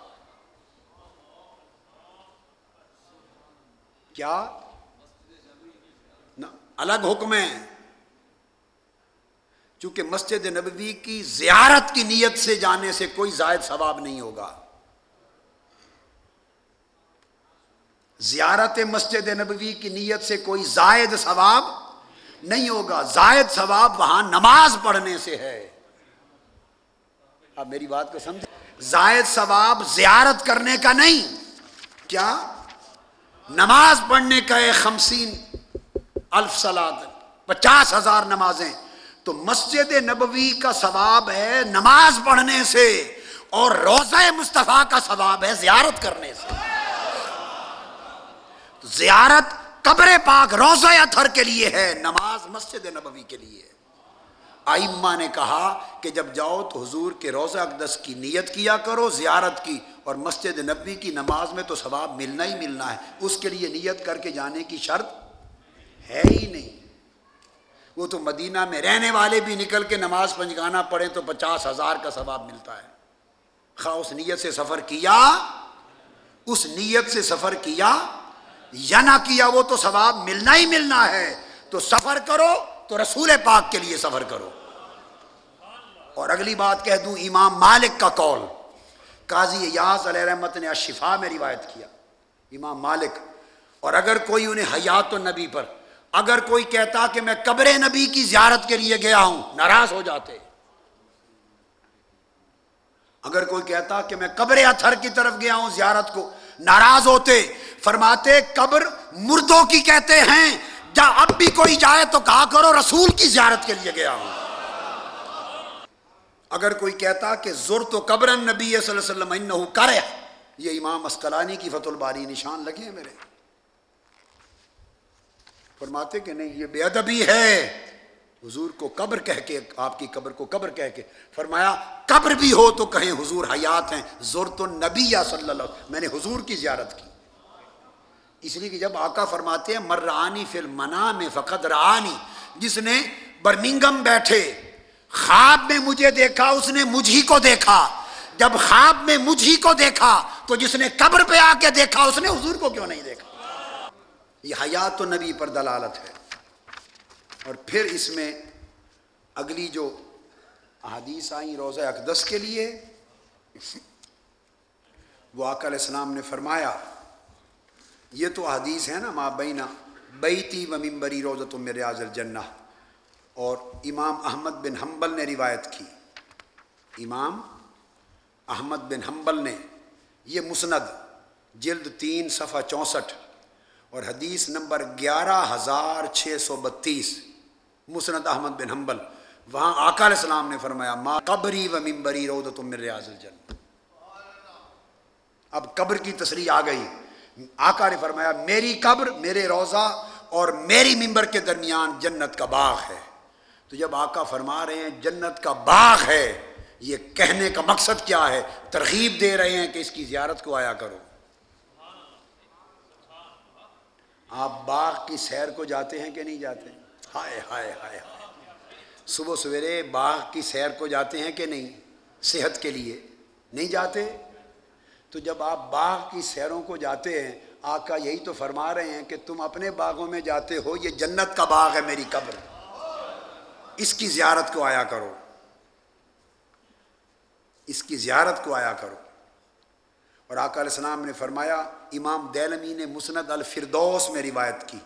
کیا؟ الگ حکم ہے۔ چونکہ مسجد نبوی کی زیارت کی نیت سے جانے سے کوئی زائد ثواب نہیں ہوگا۔ زیارت مسجد نبوی کی نیت سے کوئی زائد ثواب نہیں ہوگا۔ زائد ثواب وہاں نماز پڑھنے سے ہے۔ آپ میری بات کو سمجھے۔ زائد ثواب زیارت کرنے کا نہیں۔ کیا؟ نماز پڑھنے کا ہے خمسین الف سلاد۔ پچاس ہزار نمازیں۔ تو مسجد نبوی کا ثواب ہے نماز پڑھنے سے اور روزہ مصطفیٰ کا ثواب ہے زیارت کرنے سے۔ زیارت قبر پاک روزہ اتھر کے لیے ہے، نماز مسجد نبوی کے لیے آئمہ نے کہا کہ جب جاؤ تو حضور کے روزہ اقدس کی نیت کیا کرو، زیارت کی، اور مسجد نبوی کی نماز میں تو ثواب ملنا ہی ملنا ہے۔ اس کے لیے نیت کر کے جانے کی شرط ہے ہی نہیں۔ وہ تو مدینہ میں رہنے والے بھی نکل کے نماز پنجگانا پڑھیں تو پچاس ہزار کا ثواب ملتا ہے۔ خواہ اس نیت سے سفر کیا، اس نیت سے سفر کیا یا نہ کیا وہ تو ثواب ملنا ہی ملنا ہے۔ تو سفر کرو، تو رسول پاک کے لیے سفر کرو۔ اور اگلی بات کہہ دوں، امام مالک کا کال قاضی یاز علیہ رحمت نے شفا میں روایت کیا۔ امام مالک، اور اگر کوئی انہیں حیات و نبی پر، اگر کوئی کہتا کہ میں قبر نبی کی زیارت کے لیے گیا ہوں، ناراض ہو جاتے۔ اگر کوئی کہتا کہ میں قبر اتھر کی طرف گیا ہوں زیارت کو ناراض ہوتے، فرماتے، قبر مردوں کی کہتے ہیں، جا اب بھی کوئی جائے تو کہا کرو رسول کی زیارت کے لیے گیا ہوں۔ اگر کوئی کہتا کہ زر تو قبر نبی صلی اللہ علیہ وسلم کرے یہ امام اسکلانی کی فت الباری نشان لگے ہیں میرے۔ فرماتے کہ نہیں، یہ بے ادبی ہے۔ حضور کو قبر کہہ کے، آپ کی قبر کو قبر کہہ کے فرمایا، قبر بھی ہو تو کہیں حضور حیات ہیں۔ زور تو نبی یا صلی اللہ علیہ میں نے حضور کی زیارت کی۔ اس لیے کہ جب آقا فرماتے ہیں، مرانی فل منا میں فقط رانی، جس نے برمنگم بیٹھے، خواب میں مجھے دیکھا، اس نے مجھ کو دیکھا۔ جب خواب میں مجھ کو دیکھا، تو جس نے قبر پہ آ کے دیکھا، اس نے حضور کو کیوں نہیں دیکھا؟ یہ حیات و نبی پر دلالت ہے۔ اور پھر اس میں اگلی جو احادیث آئیں روزہ اقدس کے لیے، وہ آقا علیہ السلام نے فرمایا، یہ تو حدیث ہے نا ماں بینا بیتی و ممبری روزت و ریاض الجنہ۔ اور امام احمد بن حنبل نے روایت کی۔ امام احمد بن حنبل نے یہ مسند، جلد تین صفحہ چونسٹھ، اور حدیث نمبر گیارہ ہزار چھ سو بتیس۔ مسند احمد بن حنبل، وہاں آقا علیہ السلام نے فرمایا، ما قبری و ممبری روزت من ریاض الجنہ. اب قبر کی تصریح آ گئی۔ آقا نے فرمایا، میری قبر، میرے روزہ اور میری ممبر کے درمیان جنت کا باغ ہے. تو جب آقا فرما رہے ہیں، جنت کا باغ ہے، یہ کہنے کا مقصد کیا ہے؟ ترغیب دے رہے ہیں کہ اس کی زیارت کو آیا کرو۔ آپ باغ کی سیر کو جاتے ہیں کہ نہیں جاتے؟ ہائے ہائے ہائے صبح سویرے باغ کی سیر کو جاتے ہیں کہ نہیں؟ صحت کے لیے۔ نہیں جاتے؟ تو جب آپ باغ کی سیروں کو جاتے ہیں، آقا یہی تو فرما رہے ہیں کہ تم اپنے باغوں میں جاتے ہو، یہ جنت کا باغ ہے میری قبر۔ اس کی زیارت کو آیا کرو۔ اس کی زیارت کو آیا کرو۔ اور آقا علیہ السلام نے فرمایا، امام دیلمی نے مسند الفردوس میں روایت کی۔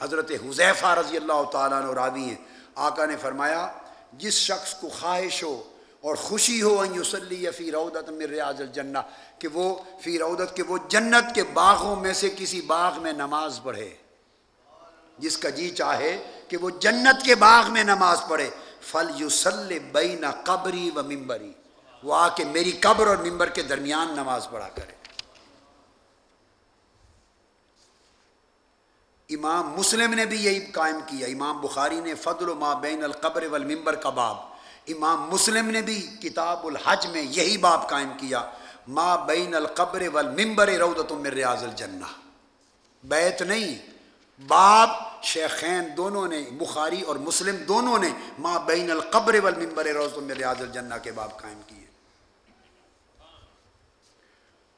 حضرت حذیفہ رضی اللہ تعالیٰ نے راوی ہیں۔ آقا نے فرمایا، جس شخص کو خواہش ہو اور خوشی ہو ان یوسلی فی رودت من ریاض الجنہ، کہ وہ فی رودت کہ وہ جنت کے باغوں میں سے کسی باغ میں نماز پڑھے۔ جس کا جی چاہے کہ وہ جنت کے باغ میں نماز پڑھے۔ فل یوسل بین قبری و ممبری وہ آ کے میری قبر اور ممبر کے درمیان نماز پڑھا کرے۔ امام مسلم نے بھی یہی قائم کیا۔ امام بخاری نے فضل و ما بین القبر والمنبر کا باب۔ امام مسلم نے بھی کتاب الحج میں یہی باب قائم کیا۔ ما بین القبر والمنبر روضت من ریاض الجنہ۔ بیت نہیں، باب شیخین دونوں نے، بخاری اور مسلم دونوں نے ما بین القبر والمنبر روضت من ریاض الجنہ کے باب قائم کیے۔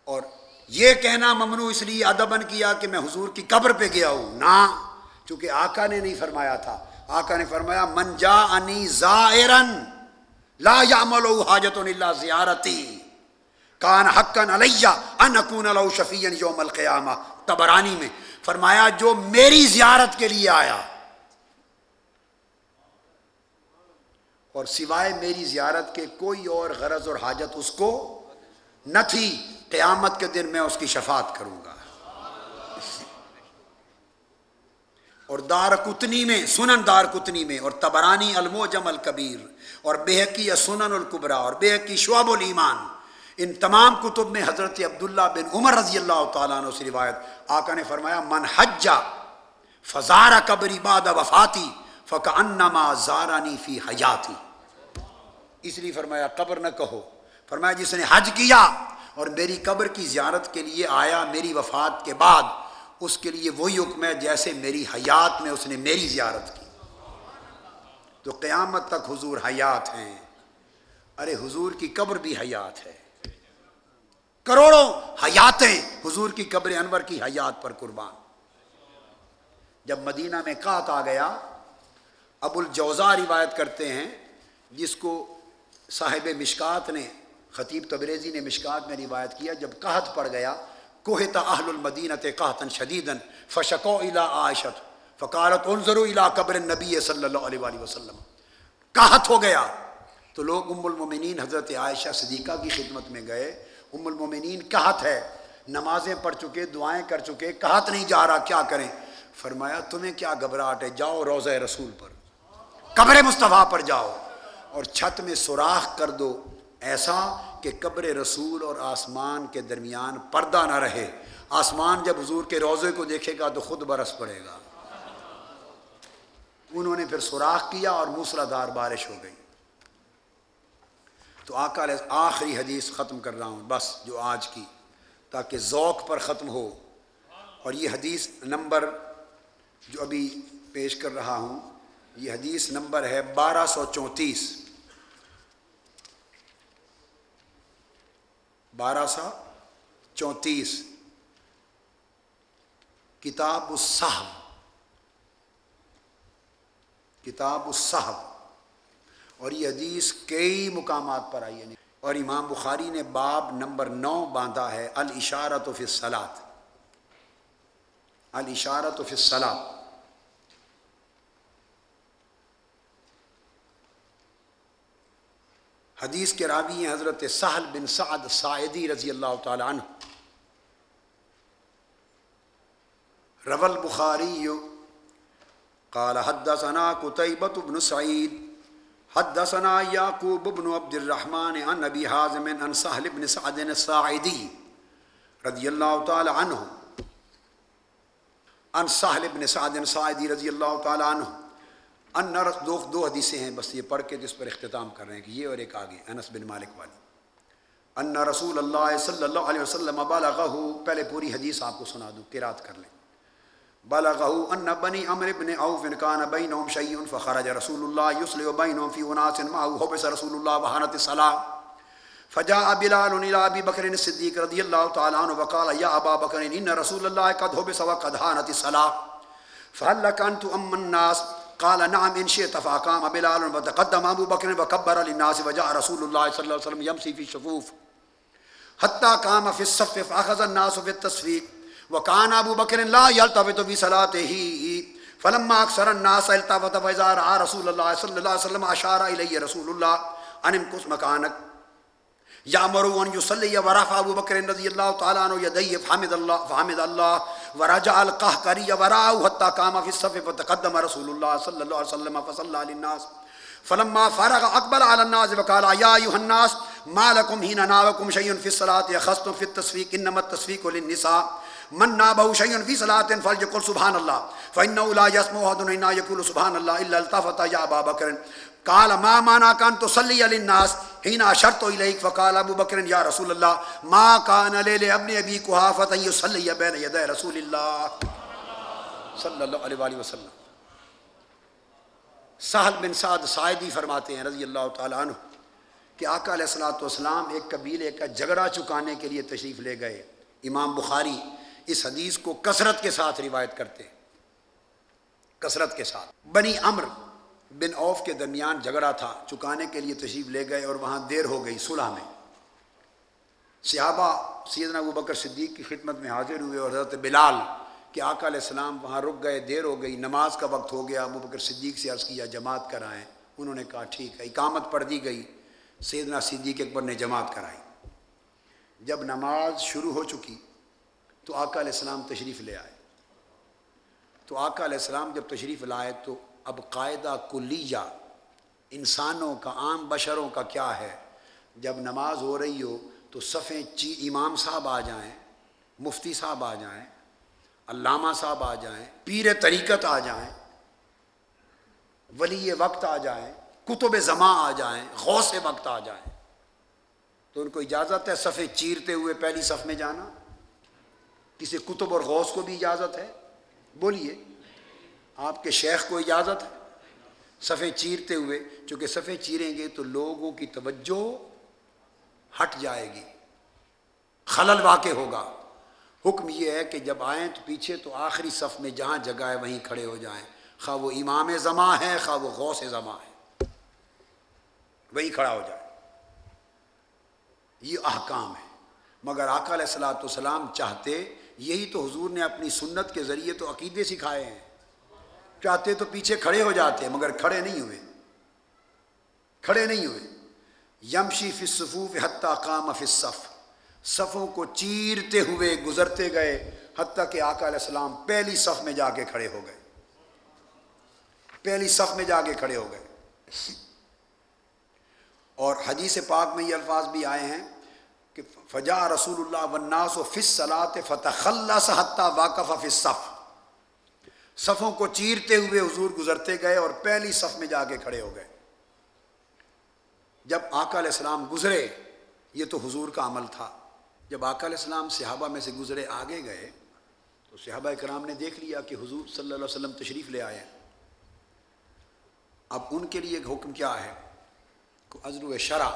اور یہ کہنا ممنوع اس لیے ادبن کیا کہ میں حضور کی قبر پہ گیا ہوں۔ نہ، چونکہ آقا نے نہیں فرمایا تھا۔ آقا نے فرمایا، من جا انی زائرن لا یعمل حاجت اللہ زیارتی۔ کان حقن علیہ ان اکون لو شفیعن یوم القیامہ۔ تبرانی میں فرمایا، جو میری زیارت کے لیے آیا۔ اور سوائے میری زیارت کے کوئی اور غرض اور حاجت اس کو نہ تھی۔ قیامت کے دن میں اس کی شفاعت کروں گا۔ اور دار کتنی میں، سنن دار کتنی میں، اور تبرانی الموجم الکبیر، اور بےحقی سنن القبرا اور بےحقی شعب الایمان۔ ان تمام کتب میں حضرت عبداللہ بن عمر رضی اللہ تعالیٰ عنہ سے روایت۔ آقا نے فرمایا، من حجا فزارہ قبری باد وفاتی فق انما زارانی فی حیاتی۔ اس لیے فرمایا، قبر نہ کہو۔ فرمایا، جس نے حج کیا اور میری قبر کی زیارت کے لیے آیا میری وفات کے بعد، اس کے لیے وہی حکم ہے جیسے میری حیات میں اس نے میری زیارت کی۔ تو قیامت تک حضور حیات ہیں۔ ارے حضور کی قبر بھی حیات ہے۔ کروڑوں حیاتیں حضور کی قبر انور کی حیات پر قربان۔ جب مدینہ میں کات آ گیا ابو الجوزا روایت کرتے ہیں، جس کو صاحب مشکات نے خطیب تبریزی نے مشکات میں روایت کیا، جب قحط پڑ گیا، کوہتا اہل المدینت قحطن شدیدن فشکو الا عائشت فقالت انظروا الى قبر النبی صلی اللہ علیہ وآلہ وسلم۔ قحط ہو گیا۔ تو لوگ ام المومنین حضرت عائشہ صدیقہ کی خدمت میں گئے۔ ام المومنین قحط ہے، نمازیں پڑھ چکے، دعائیں کر چکے، قحط نہیں جا رہا، کیا کریں؟ فرمایا، تمہیں کیا گھبراہٹ ہے؟ جاؤ روزہ رسول پر، قبر مصطفیٰ پر جاؤ اور چھت میں سوراخ کر دو۔ ایسا کہ قبر رسول اور آسمان کے درمیان پردہ نہ رہے۔ آسمان جب حضور کے روزے کو دیکھے گا تو خود برس پڑے گا۔ انہوں نے پھر سوراخ کیا اور موسلا دار بارش ہو گئی۔ تو آقا آخری حدیث ختم کر رہا ہوں، بس جو آج کی، تاکہ ذوق پر ختم ہو۔ اور یہ حدیث نمبر جو ابھی پیش کر رہا ہوں، یہ حدیث نمبر ہے بارہ سو چونتیس۔ بارہ سو چونتیس۔ کتاب الصحب کتاب الصحب اور یہ حدیث کئی مقامات پر آئی ہے۔ اور امام بخاری نے باب نمبر نو باندھا ہے الاشارت و فصلات الاشارت و فصلات حدیث کے راوی ہیں حضرت سہل بن سعد سعیدی رضی اللہ تعالی عنہ۔ رول بخاری قال حدثنا قتيبة بن سعيد حدثنا يعقوب بن عبد الرحمن عن ابي حازم عن سهل بن سعد الساعدي رضي الله تعالى عنه عن سهل بن سعد الساعدي رضي الله تعالى عنه ان دو دو حدیثیں ہیں، بس یہ پڑھ کے جس پر اختتام کر رہے ہیں کہ یہ اور ایک آگے، انس بن مالک والی۔ ان رسول اللہ صلی اللہ علیہ وسلم بالغہ پہلے پوری حدیث آپ کو سنا دوں قرات کر لیں۔ بالغہ ان بنی عمر بن عوف کان بینہم شیء فخرج رسول اللہ یصلح بینہم فی اناس معه، حبس رسول اللہ وحانت الصلاة۔ فجاء بلال الى ابي بکر الصدیق رضی اللہ تعالی عنہ وقال، یا ابا بکر، ان رسول اللہ قد حبس وقد حانت الصلاة۔ فهل لك ان تؤمن الناس۔ قال نعم ان شئت فاقام بلال وتقدم ابو بکر وكبر للناس وجاء رسول الله صلى الله عليه وسلم يمشي في الشفوف. حتى قام في الصف فاخذ الناس في التصفيق. وكان ابو بکر لا يلتفت في صلاته. فلما اكثر الناس التفت فاذا راى رسول الله صلى الله عليه وسلم اشار اليه رسول الله ان امكث مكانك. یامرو ان یصلی ورفع ابو بکر رضی اللہ تعالی عنہ یدی فحمد اللہ فحمد اللہ ورجع القهقري وراءه حتى قام في الصف فتقدم رسول الله صلى الله عليه وسلم فصلى للناس فلما فرغ اقبل على الناس وقال يا ايها الناس ما لكم حين ناوكم شيء في الصلاه اخذتم في التصفيق انما التصفيق للنساء. من نابه شيء في صلاه فليقل سبحان الله فانه لا يسمع احد ان يقول سبحان الله الا التفت يا ابا بکر۔ قال ما مانا کان تو صلی علی الناس ہینا شرط الیک فقال ابو بکر یا رسول اللہ، ما کان لیل ابن ابی قحافت ان یصلی بین یدی رسول اللہ۔ صلی اللہ علیہ وآلہ وسلم۔ سہل بن سعد سائدی فرماتے ہیں، رضی اللہ تعالی عنہ، کہ آقا علیہ السلام والسلام ایک قبیلے کا جھگڑا چکانے کے لیے تشریف لے گئے۔ امام بخاری اس حدیث کو کثرت کے ساتھ روایت کرتے کثرت کے ساتھ۔ بنی امر بن اوف کے درمیان جھگڑا تھا، چکانے کے لیے تشریف لے گئے اور وہاں دیر ہو گئی صلح میں۔ صحابہ سیدنا ابو بکر صدیق کی خدمت میں حاضر ہوئے اور حضرت بلال کہ آقا علیہ السلام وہاں رک گئے، دیر ہو گئی، نماز کا وقت ہو گیا، ابو بکر صدیق سے عرض کیا، جماعت کرائیں۔ انہوں نے کہا، ٹھیک ہے، اقامت پڑھ دی گئی۔ سیدنا صدیق اکبر نے جماعت کرائی۔ جب نماز شروع ہو چکی تو آقا علیہ السلام تشریف لے آئے۔ تو آقا علیہ السلام جب تشریف لائے تو اب قاعدہ کلیہ انسانوں کا، عام بشروں کا کیا ہے؟ جب نماز ہو رہی ہو تو صفیں چی، امام صاحب آ جائیں، مفتی صاحب آ جائیں، علامہ صاحب آ جائیں، پیر طریقت آ جائیں، ولی وقت آ جائیں، کتب زماں آ جائیں، غوث وقت آ جائیں۔ تو ان کو اجازت ہے صفیں چیرتے ہوئے پہلی صف میں جانا۔ کسی کتب اور غوث کو بھی اجازت ہے؟ بولیے، آپ کے شیخ کو اجازت ہے؟ صفے چیرتے ہوئے، چونکہ صفے چیریں گے تو لوگوں کی توجہ ہٹ جائے گی۔ خلل واقع ہوگا۔ حکم یہ ہے کہ جب آئیں تو پیچھے تو آخری صف میں جہاں جگہ ہے وہیں کھڑے ہو جائیں۔ خواہ وہ امام زماں ہے، خواہ وہ غوث زماں ہے۔ وہیں کھڑا ہو جائے یہ احکام ہے مگر آقا علیہ السلاۃ والسلام چاہتے یہی تو حضور نے اپنی سنت کے ذریعے تو عقیدے سکھائے ہیں۔ چاہتے تو پیچھے کھڑے ہو جاتے، مگر کھڑے نہیں ہوئے۔ کھڑے نہیں ہوئے۔ یمشی فی حتیٰ قام فی الصف۔ صفوں کو چیرتے ہوئے گزرتے گئے، حتیٰ کہ آقا علیہ السلام پہلی صف میں جا کے کھڑے ہو گئے۔ پہلی صف میں جا کے کھڑے ہو گئے۔ اور حدیث پاک میں یہ الفاظ بھی آئے ہیں۔ کہ فجا رسول اللہ وناس و فص صلاط فتح اللہ حتیٰ واقف صف صفوں کو چیرتے ہوئے حضور گزرتے گئے اور پہلی صف میں جا کے کھڑے ہو گئے۔ جب آقا علیہ السلام گزرے، یہ تو حضور کا عمل تھا۔ جب آقا علیہ السلام صحابہ میں سے گزرے آگے گئے، تو صحابہ کرام نے دیکھ لیا کہ حضور صلی اللہ علیہ وسلم تشریف لے آئے اب ان کے لیے حکم کیا ہے؟ کہ عزر شرع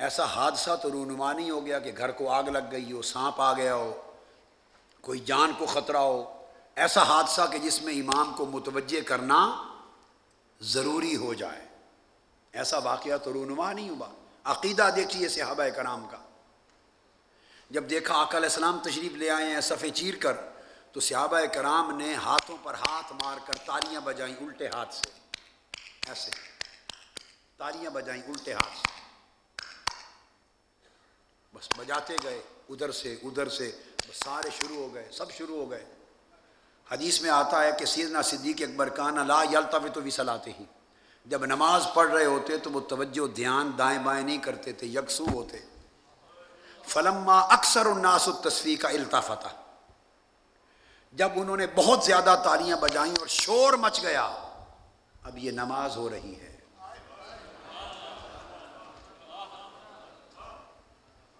ایسا حادثہ تو رونمانی ہو گیا کہ گھر کو آگ لگ گئی ہو، سانپ آ گیا ہو، کوئی جان کو خطرہ ہو۔ ایسا حادثہ کہ جس میں امام کو متوجہ کرنا ضروری ہو جائے۔ ایسا واقعہ تو رونما نہیں ہوا۔ عقیدہ دیکھیے صحابہ کرام کا۔ جب دیکھا آقا علیہ السلام تشریف لے آئے ہیں صفے چیر کر، تو صحابہ کرام نے ہاتھوں پر ہاتھ مار کر تالیاں بجائیں الٹے ہاتھ سے۔ ایسے۔ تالیاں بجائیں الٹے ہاتھ سے۔ بس بجاتے گئے، ادھر سے ادھر سے، بس سارے شروع ہو گئے، سب شروع ہو گئے۔ حدیث میں آتا ہے کہ سیدنا صدیق اکبر کان لا یلتوی تو بھی صلاحتے ہی جب نماز پڑھ رہے ہوتے تو وہ توجہ، دھیان دائیں بائیں نہیں کرتے تھے، یکسو ہوتے۔ فلما اکثر الناس التصفی کا الطافت جب انہوں نے بہت زیادہ تالیاں بجائیں اور شور مچ گیا، اب یہ نماز ہو رہی ہے۔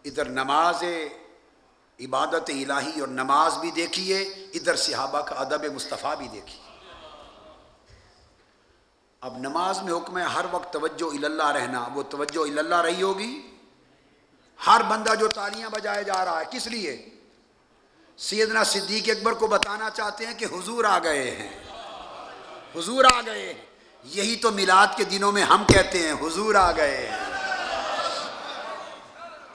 ادھر نماز عبادت الہی اور نماز بھی دیکھیے، ادھر صحابہ کا ادب مصطفیٰ بھی دیکھیے۔ اب نماز میں حکم ہے ہر وقت توجہ اللہ رہنا، وہ توجہ اللہ رہی ہوگی؟ ہر بندہ جو تالیاں بجائے جا رہا ہے، کس لیے؟ سیدنا صدیق اکبر کو بتانا چاہتے ہیں کہ حضور آ گئے ہیں۔ حضور آ گئے ہیں۔ یہی تو میلاد کے دنوں میں ہم کہتے ہیں، حضور آ گئے ہیں۔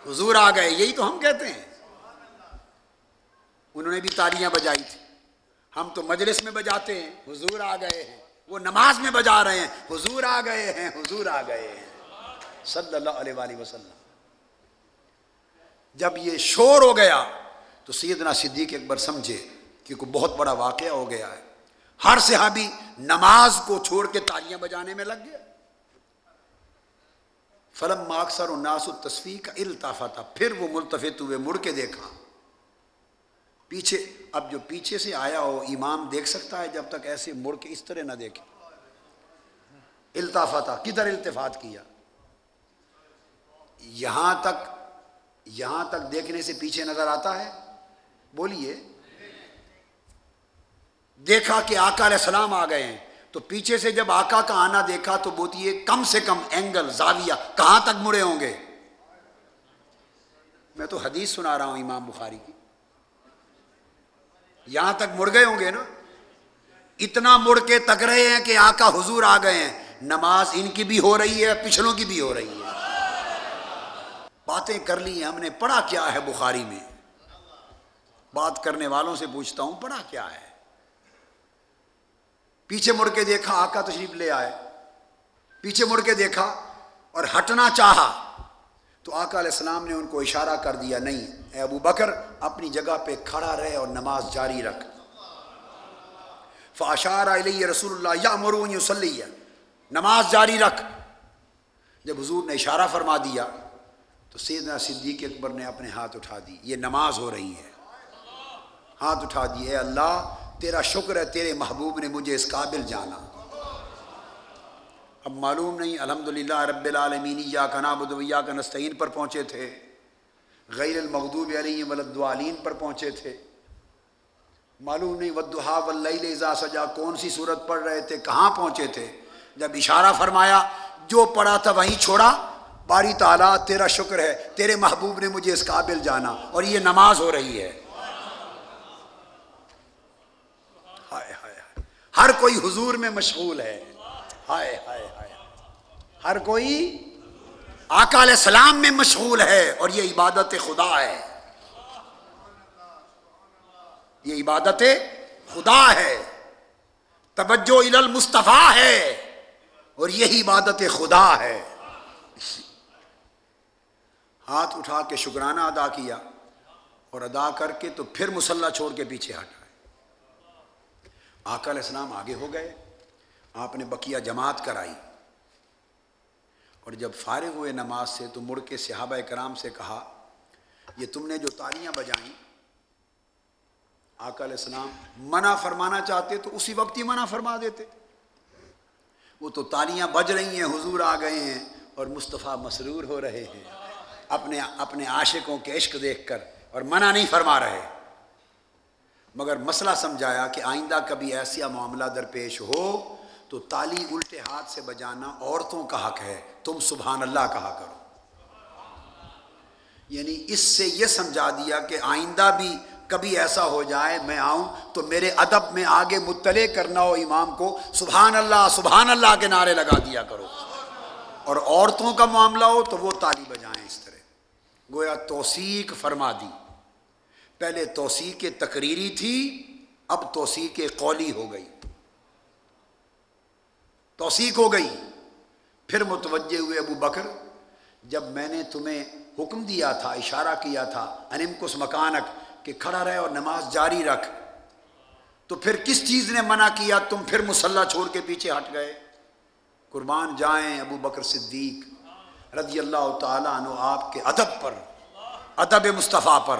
حضور آ گئے، یہی تو ہم کہتے ہیں۔ انہوں نے بھی تالیاں بجائی تھی ہم تو مجلس میں بجاتے ہیں، حضور آ گئے ہیں۔ وہ نماز میں بجا رہے ہیں، حضور آ گئے ہیں، حضور آ گئے ہیں۔ صلی اللہ علیہ وآلہ وسلم۔ جب یہ شور ہو گیا تو سیدنا صدیق اکبر سمجھے کہ کوئی بہت بڑا واقعہ ہو گیا ہے۔ ہر صحابی نماز کو چھوڑ کے تالیاں بجانے میں لگ گیا۔ فلم ماکسر و ناس تصویر کا الطافہ تھا پھر وہ ملتفت ہوئے، مڑ کے دیکھا۔ پیچھے، اب جو پیچھے سے آیا ہو امام دیکھ سکتا ہے جب تک ایسے مڑ کے اس طرح نہ دیکھے۔ الطافہ تھا کدھر التفات کیا؟ یہاں تک یہاں تک دیکھنے سے پیچھے نظر آتا ہے؟ بولیے۔ دیکھا کہ آقا علیہ السلام آ گئے ہیں۔ تو پیچھے سے جب آقا کا آنا دیکھا تو بوتیے کم سے کم اینگل، زاویہ، کہاں تک مڑے ہوں گے؟ میں تو حدیث سنا رہا ہوں امام بخاری کی۔ یہاں تک مڑ گئے ہوں گے نا؟ اتنا مڑ کے تک رہے ہیں کہ آقا حضور آ گئے ہیں۔ نماز ان کی بھی ہو رہی ہے، پچھلوں کی بھی ہو رہی ہے۔ باتیں کر لی ہم نے، پڑھا کیا ہے بخاری میں؟ بات کرنے والوں سے پوچھتا ہوں، پڑھا کیا ہے؟ پیچھے مڑ کے دیکھا آقا تشریف لے آئے۔ پیچھے مڑ کے دیکھا اور ہٹنا چاہا۔ تو آقا علیہ السلام نے ان کو اشارہ کر دیا، نہیں، اے ابو بکر، اپنی جگہ پہ کھڑا رہے اور نماز جاری رکھ۔ فاشارہ علیہ رسول اللہ یا مرون یوسلی نماز جاری رکھ۔ جب حضور نے اشارہ فرما دیا، تو سیدنا صدیق اکبر نے اپنے ہاتھ اٹھا دی۔ یہ نماز ہو رہی ہے۔ ہاتھ اٹھا دی، اے اللہ تیرا شکر ہے، تیرے محبوب نے مجھے اس قابل جانا۔ اب معلوم نہیں الحمد للہ رب العالمین یا کا نابدیا کا نستعین پر پہنچے تھے۔ غیر المغدوب علیہ ولدوالین پر پہنچے تھے۔ معلوم نہیں ودہا ولہ سجا، کون سی صورت پڑھ رہے تھے، کہاں پہنچے تھے۔ جب اشارہ فرمایا، جو پڑھا تھا وہیں چھوڑا۔ باری تعالیٰ، تیرا شکر ہے، تیرے محبوب نے مجھے اس قابل جانا۔ اور یہ نماز ہو رہی ہے ہائے ہائے ہر کوئی حضور میں مشغول ہے۔ ہائے ہائے ہائے۔ ہر کوئی آقا علیہ السلام میں مشغول ہے اور یہ عبادت خدا ہے۔ یہ عبادت خدا ہے۔ توجہ المصطفیٰ ہے اور یہی عبادت خدا ہے۔ ہاتھ اٹھا کے شکرانہ ادا کیا اور ادا کر کے تو پھر مسلح چھوڑ کے پیچھے ہٹا آقا علیہ السلام آگے ہو گئے، آپ نے بقیہ جماعت کرائی۔ اور جب فارغ ہوئے نماز سے تو مڑ کے صحابہ کرام سے کہا، یہ تم نے جو تالیاں بجائیں، آقا علیہ السلام منع فرمانا چاہتے تو اسی وقت ہی منع فرما دیتے۔ وہ تو تالیاں بج رہی ہیں، حضور آ گئے ہیں اور مصطفیٰ مسرور ہو رہے ہیں۔ اپنے اپنے عاشقوں کے عشق دیکھ کر اور منع نہیں فرما رہے۔ مگر مسئلہ سمجھایا کہ آئندہ کبھی ایسا معاملہ درپیش ہو تو تالی الٹے ہاتھ سے بجانا عورتوں کا حق ہے۔ تم سبحان اللہ کہا کرو۔ یعنی اس سے یہ سمجھا دیا کہ آئندہ بھی کبھی ایسا ہو جائے میں آؤں تو میرے ادب میں آگے مطلع کرنا ہو امام کو، سبحان اللہ سبحان اللہ کے نعرے لگا دیا کرو۔ اور عورتوں کا معاملہ ہو تو وہ تالی بجائیں اس طرح۔ گویا توثیق فرما دی۔ پہلے توثیق تقریری تھی، اب توثیق قولی ہو گئی۔ توثیق ہو گئی۔ پھر متوجہ ہوئے ابو بکر، جب میں نے تمہیں حکم دیا تھا، اشارہ کیا تھا انم کس مکانک، کہ کھڑا رہے اور نماز جاری رکھ۔ تو پھر کس چیز نے منع کیا؟ تم پھر مسلح چھوڑ کے پیچھے ہٹ گئے۔ قربان جائیں ابو بکر صدیق رضی اللہ تعالیٰ عنہ آپ کے ادب پر، ادب مصطفیٰ پر۔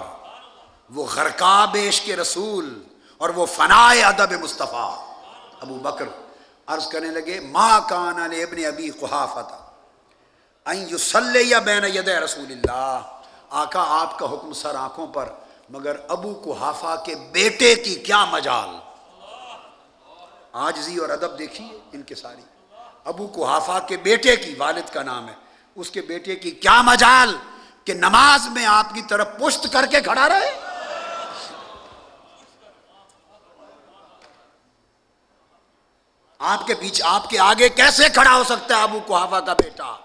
وہ غرقاب عشق کے رسول اور وہ فنائے ادب مصطفیٰ۔ ابو بکر عرض کرنے لگے ماں کان ابن ابی قحافت یا بین ید رسول اللہ آقا، آپ کا حکم سر آنکھوں پر، مگر ابو قحافہ کے بیٹے کی کیا مجال۔ آجزی اور ادب دیکھیے ان کے ساری۔ ابو قحافہ کے بیٹے کی، والد کا نام ہے۔ اس کے بیٹے کی کیا مجال کہ نماز میں آپ کی طرف پشت کر کے کھڑا رہے؟ آپ کے پیچھے آپ کے آگے کیسے کھڑا ہو سکتا ہے ابو کوحافہ کا بیٹا؟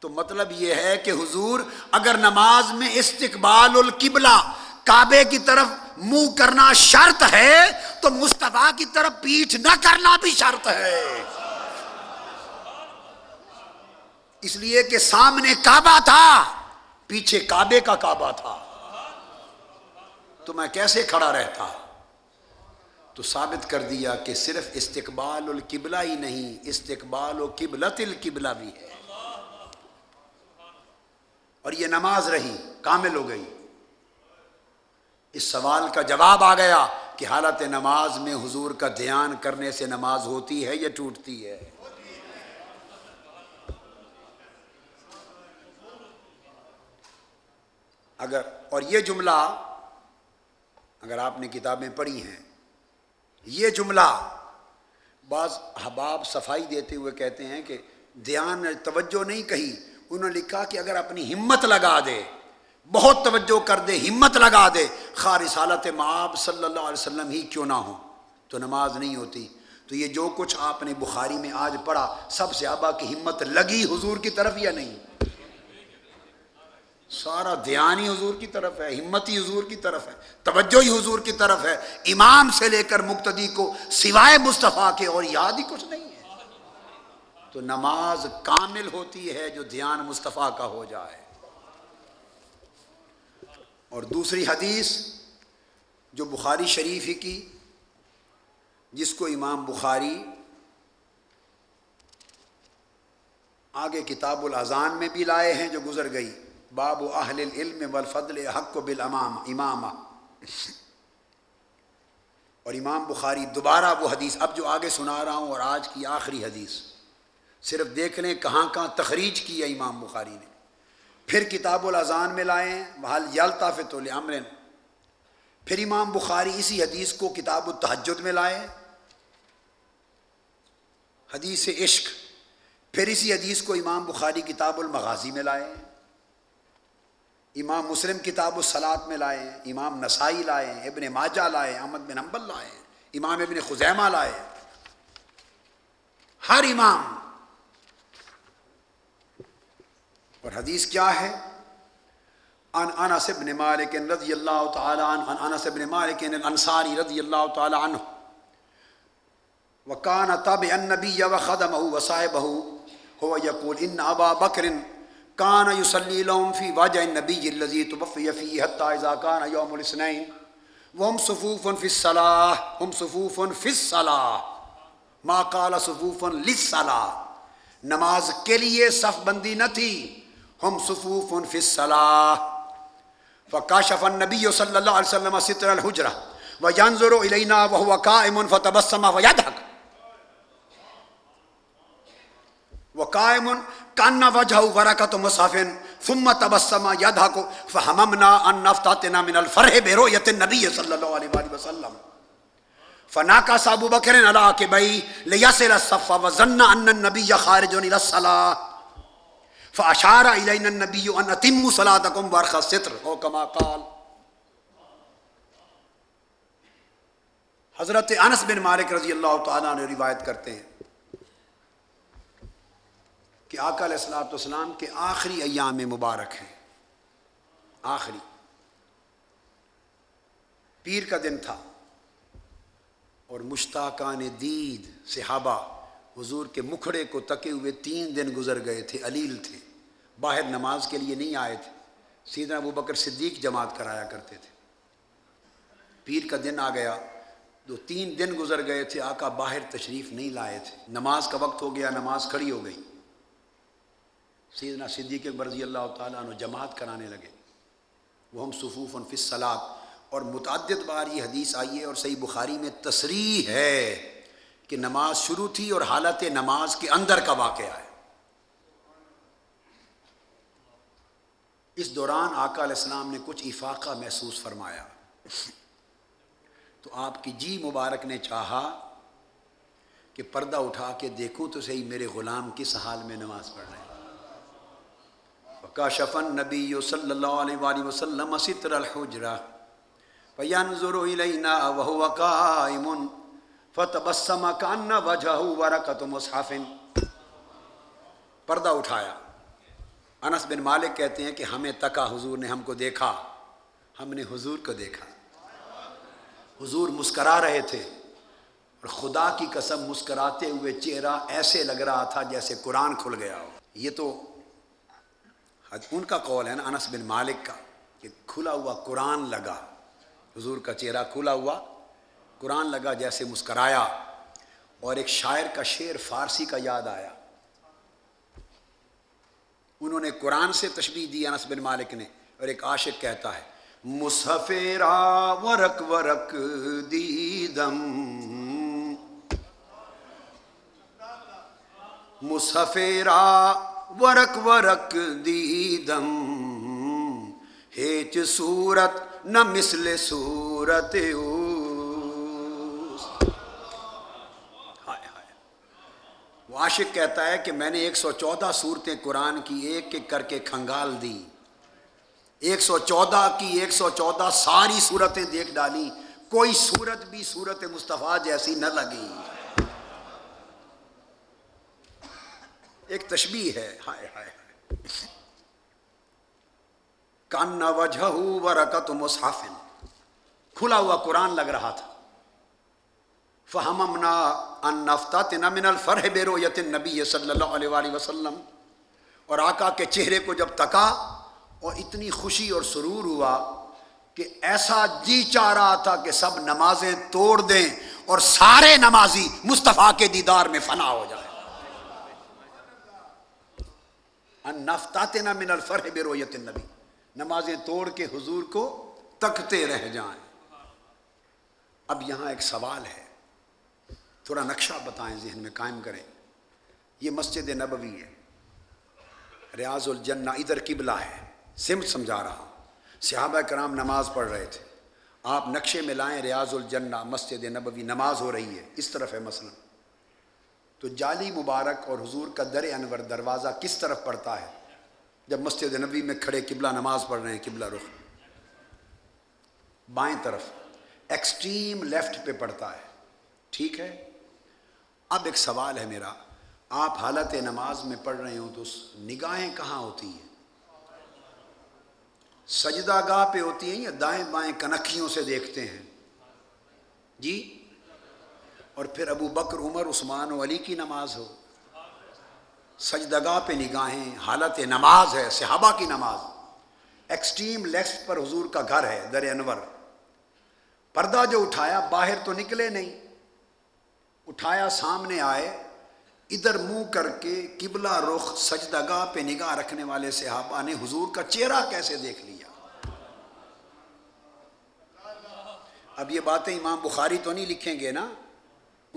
تو مطلب یہ ہے کہ حضور اگر نماز میں استقبال القبلہ کعبے کی طرف منہ کرنا شرط ہے، تو مصطفیٰ کی طرف پیٹھ نہ کرنا بھی شرط ہے۔ اس لیے کہ سامنے کعبہ تھا، پیچھے کعبے کا کعبہ تھا۔ تو میں کیسے کھڑا رہتا؟ تو ثابت کر دیا کہ صرف استقبال القبلہ ہی نہیں، استقبال و قبلت القبلہ بھی ہے۔ اور یہ نماز رہی، کامل ہو گئی۔ اس سوال کا جواب آ گیا کہ حالت نماز میں حضور کا دھیان کرنے سے نماز ہوتی ہے یا ٹوٹتی ہے؟ اگر، اور یہ جملہ اگر آپ نے کتابیں پڑھی ہیں یہ جملہ بعض حباب صفائی دیتے ہوئے کہتے ہیں کہ دھیان توجہ نہیں کہی، انہوں نے لکھا کہ اگر اپنی ہمت لگا دے، بہت توجہ کر دے، ہمت لگا دے خار رسالت معاب صلی اللہ علیہ وسلم ہی کیوں نہ ہو تو نماز نہیں ہوتی۔ تو یہ جو کچھ آپ نے بخاری میں آج پڑھا، سب سے آبا کی ہمت لگی حضور کی طرف یا نہیں؟ سارا دھیان ہی حضور کی طرف ہے، ہمت ہی حضور کی طرف ہے، توجہ ہی حضور کی طرف ہے۔ امام سے لے کر مقتدی کو سوائے مصطفیٰ کے اور یاد ہی کچھ نہیں ہے۔ تو نماز کامل ہوتی ہے جو دھیان مصطفیٰ کا ہو جائے۔ اور دوسری حدیث جو بخاری شریف ہی کی، جس کو امام بخاری آگے کتاب الاذان میں بھی لائے ہیں جو گزر گئی۔ باب اہل العلم والفضل حق و بالامام امام اور امام بخاری دوبارہ وہ حدیث، اب جو آگے سنا رہا ہوں اور آج کی آخری حدیث. صرف دیکھ لیں کہاں کہاں تخریج کی ہے امام بخاری نے. پھر کتاب الاذان میں لائیں محل یلتا فتول پھر امام بخاری اسی حدیث کو کتاب التحجد میں لائے حدیث عشق. پھر اسی حدیث کو امام بخاری کتاب المغازی میں لائے امام مسلم کتاب الصلاط میں لائے ہیں امام نسائی لائے ہیں ابن ماجہ لائے ہیں احمد بن امبل لائے ہیں امام ابن خزیمہ لائے۔ ہیں ہر امام۔ اور حدیث کیا ہے؟ ان انس بن مالک رضی اللہ تعالی عنہ ان انس بن مالک الانصاری رضی اللہ تعالی عنہ۔ وکان تابع النبی وخدمه وصاحبه هو يقول ان ابا بکر کان یصلی لهم فی وجه النبی الذي توفي فيه حتى اذا كان يوم الاثنين وهم صفوف في الصلاه هم صفوف في الصلاه ما قال صفوف للصلاه نماز کے لیے صف بندی نہ تھی ہم صفوف فی الصلاه فكاشف النبي صلى الله عليه وسلم ستر الحجرة وينظر إلينا وهو قائم فتبسم ویضحک وہ قائم ويضحك وقائم كان وجهه ورقة مصحف ثم تبسم يضحك فهممنا أن نفتتنا من الفرح برؤية النبي صلى الله عليه وسلم. فناكس أبو بكر على عقبيه ليصل الصف وظن أن النبي خارج إلى الصلاة. فاشار علین النبی ان اتم صلاتکم برخ ستر او کما قال. حضرت انس بن مالک رضی اللہ تعالیٰ نے روایت کرتے ہیں. کہ آقا علیہ السلام والسلام کے آخری ایام مبارک ہیں۔ آخری۔ پیر کا دن تھا۔ اور مشتاقان دید صحابہ حضور کے مکھڑے کو تکے ہوئے تین دن گزر گئے تھے، علیل تھے۔ باہر نماز کے لیے نہیں آئے تھے۔ سیدنا ابو بکر صدیق جماعت کرایا کرتے تھے۔ پیر کا دن آ گیا۔ دو تین دن گزر گئے تھے، آقا باہر تشریف نہیں لائے تھے۔ نماز کا وقت ہو گیا، نماز کھڑی ہو گئی۔ سیدنا صدیق رضی اللہ تعالیٰ عنہ جماعت کرانے لگے۔ وہ ہم صفوف فص اور متعدد بار یہ حدیث آئی ہے اور صحیح بخاری میں تصریح ہے کہ نماز شروع تھی اور حالت نماز کے اندر کا واقعہ ہے۔ اس دوران آقا علیہ السلام نے کچھ افاقہ محسوس فرمایا۔ تو آپ کی جی مبارک نے چاہا کہ پردہ اٹھا کے دیکھوں تو صحیح میرے غلام کس حال میں نماز پڑھ رہے ہیں۔ کا شفن نبی صلی اللہ علیہ وآلہ وسلم ستر الحجرہ. فینظر الینا وهو قائم. فتبسم کان وجهه ورقه مصحف. پردہ اٹھایا. انس بن مالک کہتے ہیں کہ ہمیں تکا حضور نے ہم کو دیکھا. ہم نے حضور کو دیکھا. حضور مسکرا رہے تھے اور خدا کی قسم مسکراتے ہوئے چہرہ ایسے لگ رہا تھا جیسے قرآن کھل گیا ہو. یہ تو ان کا قول ہے نا انس بن مالک کا کہ کھلا ہوا قرآن لگا۔ حضور کا چہرہ کھلا ہوا، قرآن لگا جیسے مسکرایا۔ اور ایک شاعر کا شعر فارسی کا یاد آیا۔ انہوں نے قرآن سے تشبیح دی انس بن مالک نے۔ اور ایک عاشق کہتا ہے مسفیرا ورک ورک دیدم۔ مسفیرا ورک ورک دیدم ہیچ صورت نہ مثل صورت او عاشق کہتا ہے کہ میں نے ایک سو چودہ صورتیں قرآن کی ایک ایک کر کے کھنگال دی ایک سو چودہ کی ایک سو چودہ ساری صورتیں دیکھ ڈالی کوئی صورت بھی صورت مصطفیٰ جیسی نہ لگی ایک تشبیح ہے۔ ہائے ہائے کان وجہ ورکت مصحف۔ کھلا ہوا قرآن لگ رہا تھا۔ فہمنا ان نفتات من الفرح بیرویت النبی صلی اللہ علیہ وآلہ وسلم۔ اور آقا کے چہرے کو جب تکا اور اتنی خوشی اور سرور ہوا کہ ایسا جی چاہ رہا تھا کہ سب نمازیں توڑ دیں اور سارے نمازی مصطفیٰ کے دیدار میں فنا ہو جائے ان نفتات من الفرح بیرویت النبی۔ نمازیں توڑ کے حضور کو تکتے رہ جائیں۔ اب یہاں ایک سوال ہے۔ تھوڑا نقشہ بتائیں ذہن میں قائم کریں۔ یہ مسجد نبوی ہے۔ ریاض الجنہ ادھر قبلہ ہے۔ سمت سمجھا رہا ہوں۔ صحابہ کرام نماز پڑھ رہے تھے۔ آپ نقشے میں لائیں ریاض الجنہ مسجد نبوی نماز ہو رہی ہے۔ اس طرف ہے مثلا۔ تو جالی مبارک اور حضور کا در انور دروازہ کس طرف پڑتا ہے؟ جب مسجد نبی میں کھڑے قبلہ نماز پڑھ رہے ہیں، قبلہ رخ۔ بائیں طرف ایکسٹریم لیفٹ پہ پڑتا ہے۔ ٹھیک ہے؟ اب ایک سوال ہے میرا۔ آپ حالت نماز میں پڑھ رہے ہوں تو نگاہیں کہاں ہوتی ہیں؟ سجدہ گاہ پہ ہوتی ہیں یا دائیں بائیں کنکھیوں سے دیکھتے ہیں؟ جی؟ اور پھر ابو بکر، عمر، عثمان و علی کی نماز ہو۔ سجدگاہ پہ نگاہیں، حالت نماز ہے، صحابہ کی نماز۔ ایکسٹریم لیفٹ پر حضور کا گھر ہے، در انور۔ پردہ جو اٹھایا، باہر تو نکلے نہیں۔ اٹھایا، سامنے آئے۔ ادھر منہ کر کے قبلہ رخ، سجدگاہ پہ نگاہ رکھنے والے صحابہ نے حضور کا چہرہ کیسے دیکھ لیا؟ اب یہ باتیں امام بخاری تو نہیں لکھیں گے نا؟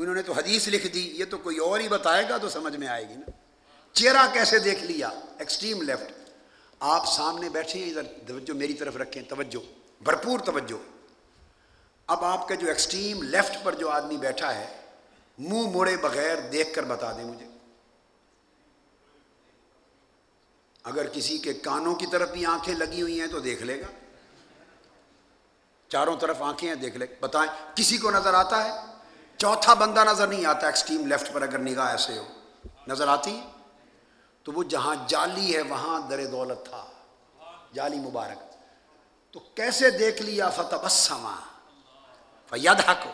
انہوں نے تو حدیث لکھ دی، یہ تو کوئی اور ہی بتائے گا تو سمجھ میں آئے گی نا۔ چہرہ کیسے دیکھ لیا؟ ایکسٹریم لیفٹ آپ سامنے بیٹھے ہیں، ادھر توجہ میری طرف رکھیں، توجہ، بھرپور توجہ۔ اب آپ کا جو ایکسٹریم لیفٹ پر جو آدمی بیٹھا ہے، منہ موڑے بغیر دیکھ کر بتا دیں مجھے۔ اگر کسی کے کانوں کی طرف بھی آنکھیں لگی ہوئی ہیں تو دیکھ لے گا۔ چاروں طرف آنکھیں ہیں، دیکھ لے۔ بتائیں، کسی کو نظر آتا ہے؟ چوتھا بندہ نظر نہیں آتا ایکسٹریم لیفٹ پر اگر نگاہ ایسے ہو۔ نظر آتی؟ تو وہ جہاں جالی ہے، وہاں در دولت تھا۔ جالی مبارک۔ تو کیسے دیکھ لیا؟ فتح بسما فید حق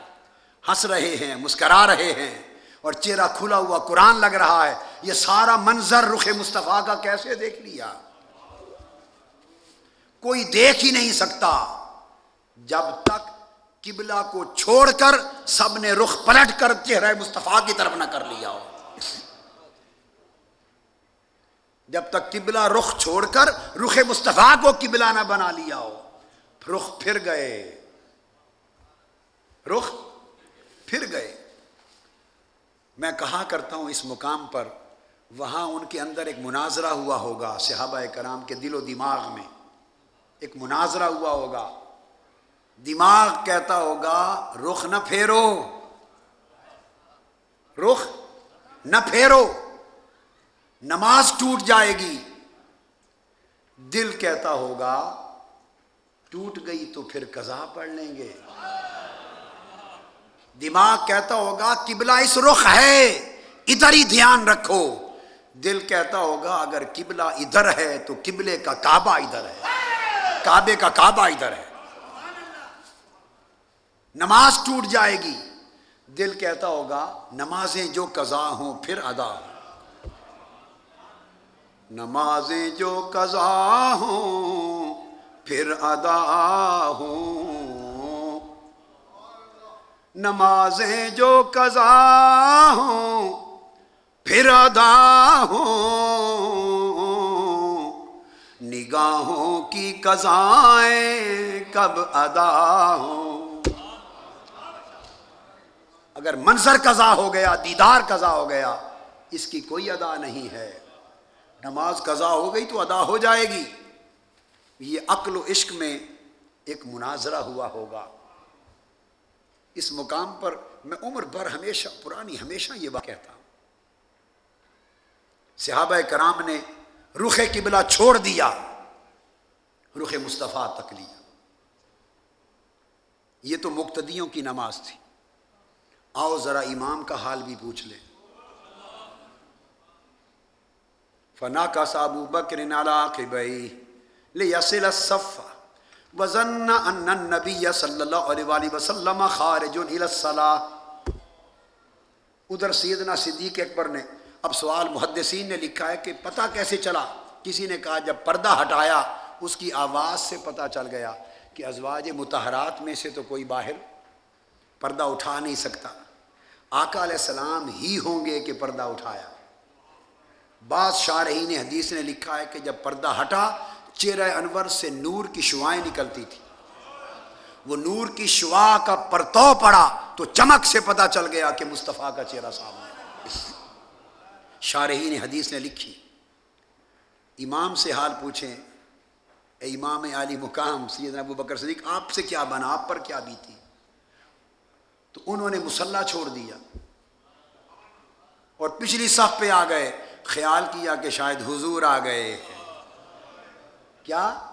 ہنس رہے ہیں، مسکرا رہے ہیں۔ اور چہرہ کھلا ہوا قرآن لگ رہا ہے۔ یہ سارا منظر رخ مصطفیٰ کا کیسے دیکھ لیا؟ کوئی دیکھ ہی نہیں سکتا۔ جب تک قبلہ کو چھوڑ کر سب نے رخ پلٹ کر چہرہ مصطفیٰ کی طرف نہ کر لیا ہو۔ جب تک قبلہ رخ چھوڑ کر رخ مصطفیٰ کو قبلہ نہ بنا لیا ہو، رخ پھر گئے۔ رخ پھر گئے۔ میں کہا کرتا ہوں اس مقام پر، وہاں ان کے اندر ایک مناظرہ ہوا ہوگا، صحابہ کرام کے دل و دماغ میں۔ ایک مناظرہ ہوا ہوگا۔ دماغ کہتا ہوگا، رخ نہ پھیرو۔ رخ نہ پھیرو۔ نماز ٹوٹ جائے گی۔ دل کہتا ہوگا، ٹوٹ گئی تو پھر قضا پڑھ لیں گے۔ دماغ کہتا ہوگا، قبلہ اس رخ ہے، ادھر ہی دھیان رکھو۔ دل کہتا ہوگا، اگر قبلہ ادھر ہے تو قبلے کا کعبہ ادھر ہے۔ کعبے کا کعبہ ادھر ہے۔ نماز ٹوٹ جائے گی۔ دل کہتا ہوگا، نمازیں جو قضا ہوں، پھر ادا۔ نمازیں جو قضا ہوں، پھر ادا ہوں۔ نمازیں جو قضا ہوں، پھر ادا ہوں۔ نگاہوں کی قضائیں کب ادا ہوں؟ اگر منظر قضا ہو گیا، دیدار قضا ہو گیا، اس کی کوئی ادا نہیں ہے۔ نماز قضا ہو گئی تو ادا ہو جائے گی۔ یہ عقل و عشق میں ایک مناظرہ ہوا ہوگا۔ اس مقام پر میں عمر بھر ہمیشہ، پرانی ہمیشہ یہ بات کہتا ہوں۔ صحابہ کرام نے رخ قبلہ چھوڑ دیا، رخ مصطفیٰ تک لیا۔ یہ تو مقتدیوں کی نماز تھی۔ آؤ ذرا امام کا حال بھی پوچھ لیں۔ فنا کا سابو بکر نالا کے بھائی لے یسل وزن ان نبی صلی اللہ علیہ وآلہ وسلم خارج الصلاح ادھر سیدنا صدیق اکبر نے، اب سوال محدثین نے لکھا ہے کہ پتہ کیسے چلا؟ کسی نے کہا جب پردہ ہٹایا، اس کی آواز سے پتہ چل گیا کہ ازواج متحرات میں سے تو کوئی باہر پردہ اٹھا نہیں سکتا۔ آقا علیہ السلام ہی ہوں گے کہ پردہ اٹھایا۔ بعض شارحی نے حدیث نے لکھا ہے کہ جب پردہ ہٹا، چہرہ انور سے نور کی شعائیں نکلتی تھی وہ نور کی شعا کا پرتو پڑا تو چمک سے پتا چل گیا کہ مصطفیٰ کا چہرہ سامنے شارحی نے حدیث نے لکھی۔ امام سے حال پوچھیں، اے امام علی مقام، سیدنا ابو بکر صدیق، آپ سے کیا بنا؟ آپ پر کیا بھی تھی تو انہوں نے مسلح چھوڑ دیا۔ اور پچھلی صف پہ آ گئے۔ خیال کیا کہ شاید حضور آ گئے۔ کیا؟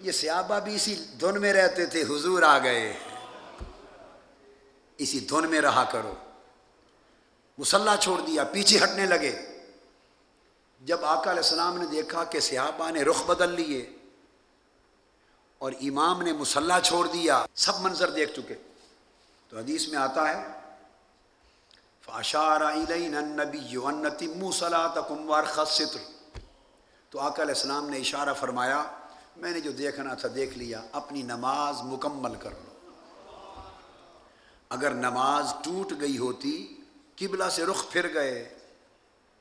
یہ سیابہ بھی اسی دھن میں رہتے تھے، حضور آ گئے۔ اسی دھن میں رہا کرو۔ مسلح چھوڑ دیا، پیچھے ہٹنے لگے۔ جب آقا علیہ السلام نے دیکھا کہ صحابہ نے رخ بدل لیے اور امام نے مسلح چھوڑ دیا، سب منظر دیکھ چکے۔ تو حدیث میں آتا ہے فاشار نبی تو آقا علیہ السلام نے اشارہ فرمایا، میں نے جو دیکھنا تھا دیکھ لیا، اپنی نماز مکمل کر لو۔ اگر نماز ٹوٹ گئی ہوتی، قبلہ سے رخ پھر گئے،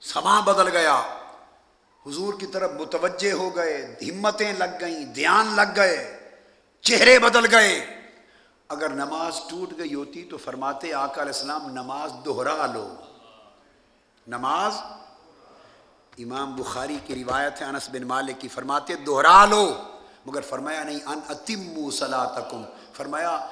سما بدل گیا، حضور کی طرف متوجہ ہو گئے، ہمتیں لگ گئیں، دھیان لگ گئے، چہرے بدل گئے۔ اگر نماز ٹوٹ گئی ہوتی تو فرماتے آقا علیہ السلام، نماز دوہرا لو۔ نماز؟ امام بخاری کی روایت ہے، انس بن مالک کی فرماتے دوہرا لو۔ مگر فرمایا نہیں، ان اتم صلاتکم فرمایا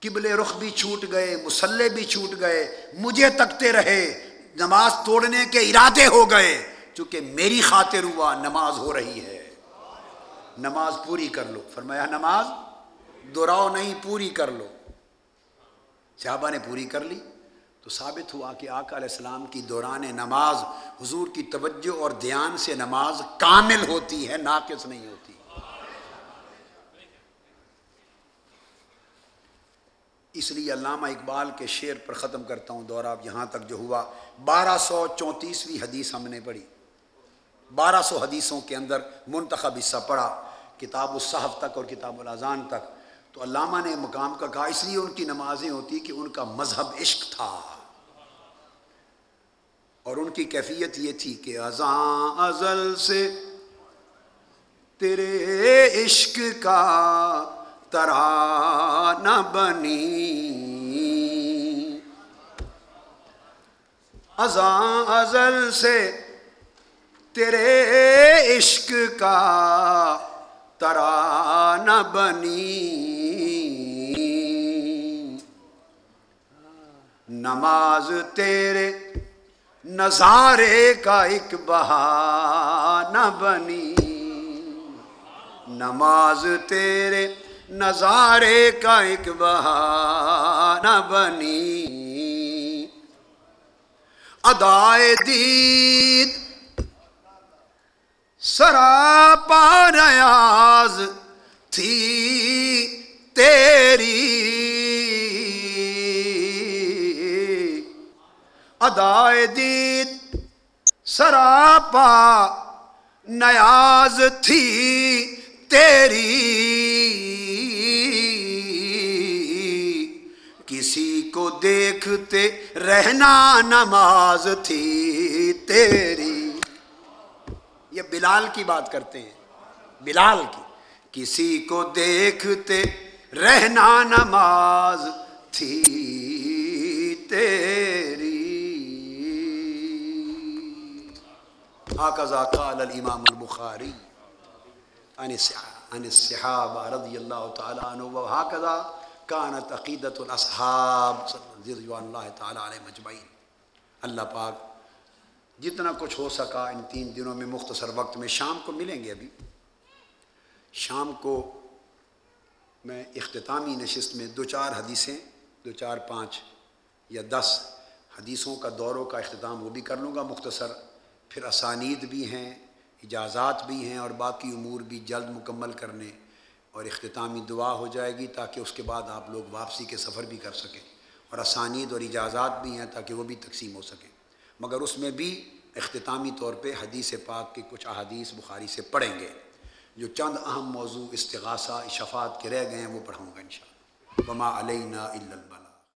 قبل رخ بھی چھوٹ گئے، مسلح بھی چھوٹ گئے، مجھے تکتے رہے۔ نماز توڑنے کے ارادے ہو گئے۔ چونکہ میری خاطر ہوا، نماز ہو رہی ہے۔ نماز پوری کر لو۔ فرمایا، نماز؟ دوراؤ نہیں، پوری کر لو۔ صحابہ نے پوری کر لی۔ تو ثابت ہوا کہ آقا علیہ السلام کی دوران نماز، حضور کی توجہ اور دھیان سے نماز کامل ہوتی ہے، ناقص نہیں ہوتی۔ اس لیے علامہ اقبال کے شعر پر ختم کرتا ہوں۔ دورہ یہاں تک جو ہوا، بارہ سو چونتیسویں حدیث ہم نے پڑھی۔ بارہ سو حدیثوں کے اندر منتخب حصہ پڑھا، کتاب الصحف تک اور کتاب الاذان تک۔ تو علامہ نے مقام کا کہا، اس لیے ان کی نمازیں ہوتی کہ ان کا مذہب عشق تھا۔ اور ان کی کیفیت یہ تھی کہ ازاں ازل سے تیرے عشق کا ترانہ بنی۔ ازاں ازل سے تیرے عشق کا ترانہ بنی۔ نماز تیرے نظارے کا ایک بہانہ بنی۔ نماز تیرے نظارے کا ایک بہانہ بنی۔ ادائے دید سراپا نیاز تھی تیری۔ ادائے دید سراپا، نیاز تھی تیری۔ کسی کو دیکھتے رہنا نماز تھی تیری۔ یہ بلال کی بات کرتے ہیں۔ بلال کی۔ کسی کو دیکھتے رہنا نماز تھی تیری۔ آقا قال الامام البخاری عن الصحابہ رضی اللہ تعالیٰ عنہ وہاکذا کانت عقیدت الاصحاب صلی اللہ تعالیٰ علیہ مجمعین اللہ پاک جتنا کچھ ہو سکا ان تین دنوں میں مختصر وقت میں شام کو ملیں گے ابھی۔ شام کو میں اختتامی نشست میں دو چار حدیثیں، دو چار پانچ یا دس حدیثوں کا دوروں کا اختتام وہ بھی کر لوں گا مختصر۔ پھر اسانید بھی ہیں، اجازات بھی ہیں اور باقی امور بھی جلد مکمل کرنے اور اختتامی دعا ہو جائے گی تاکہ اس کے بعد آپ لوگ واپسی کے سفر بھی کر سکیں۔ اور اسانید اور اجازات بھی ہیں تاکہ وہ بھی تقسیم ہو سکیں۔ مگر اس میں بھی اختتامی طور پہ حدیث پاک کی کچھ احادیث بخاری سے پڑھیں گے۔ جو چند اہم موضوع استغاثہ شفاعت کے رہ گئے ہیں، وہ پڑھوں گا انشاءاللہ۔ وما علینا الا البلاغ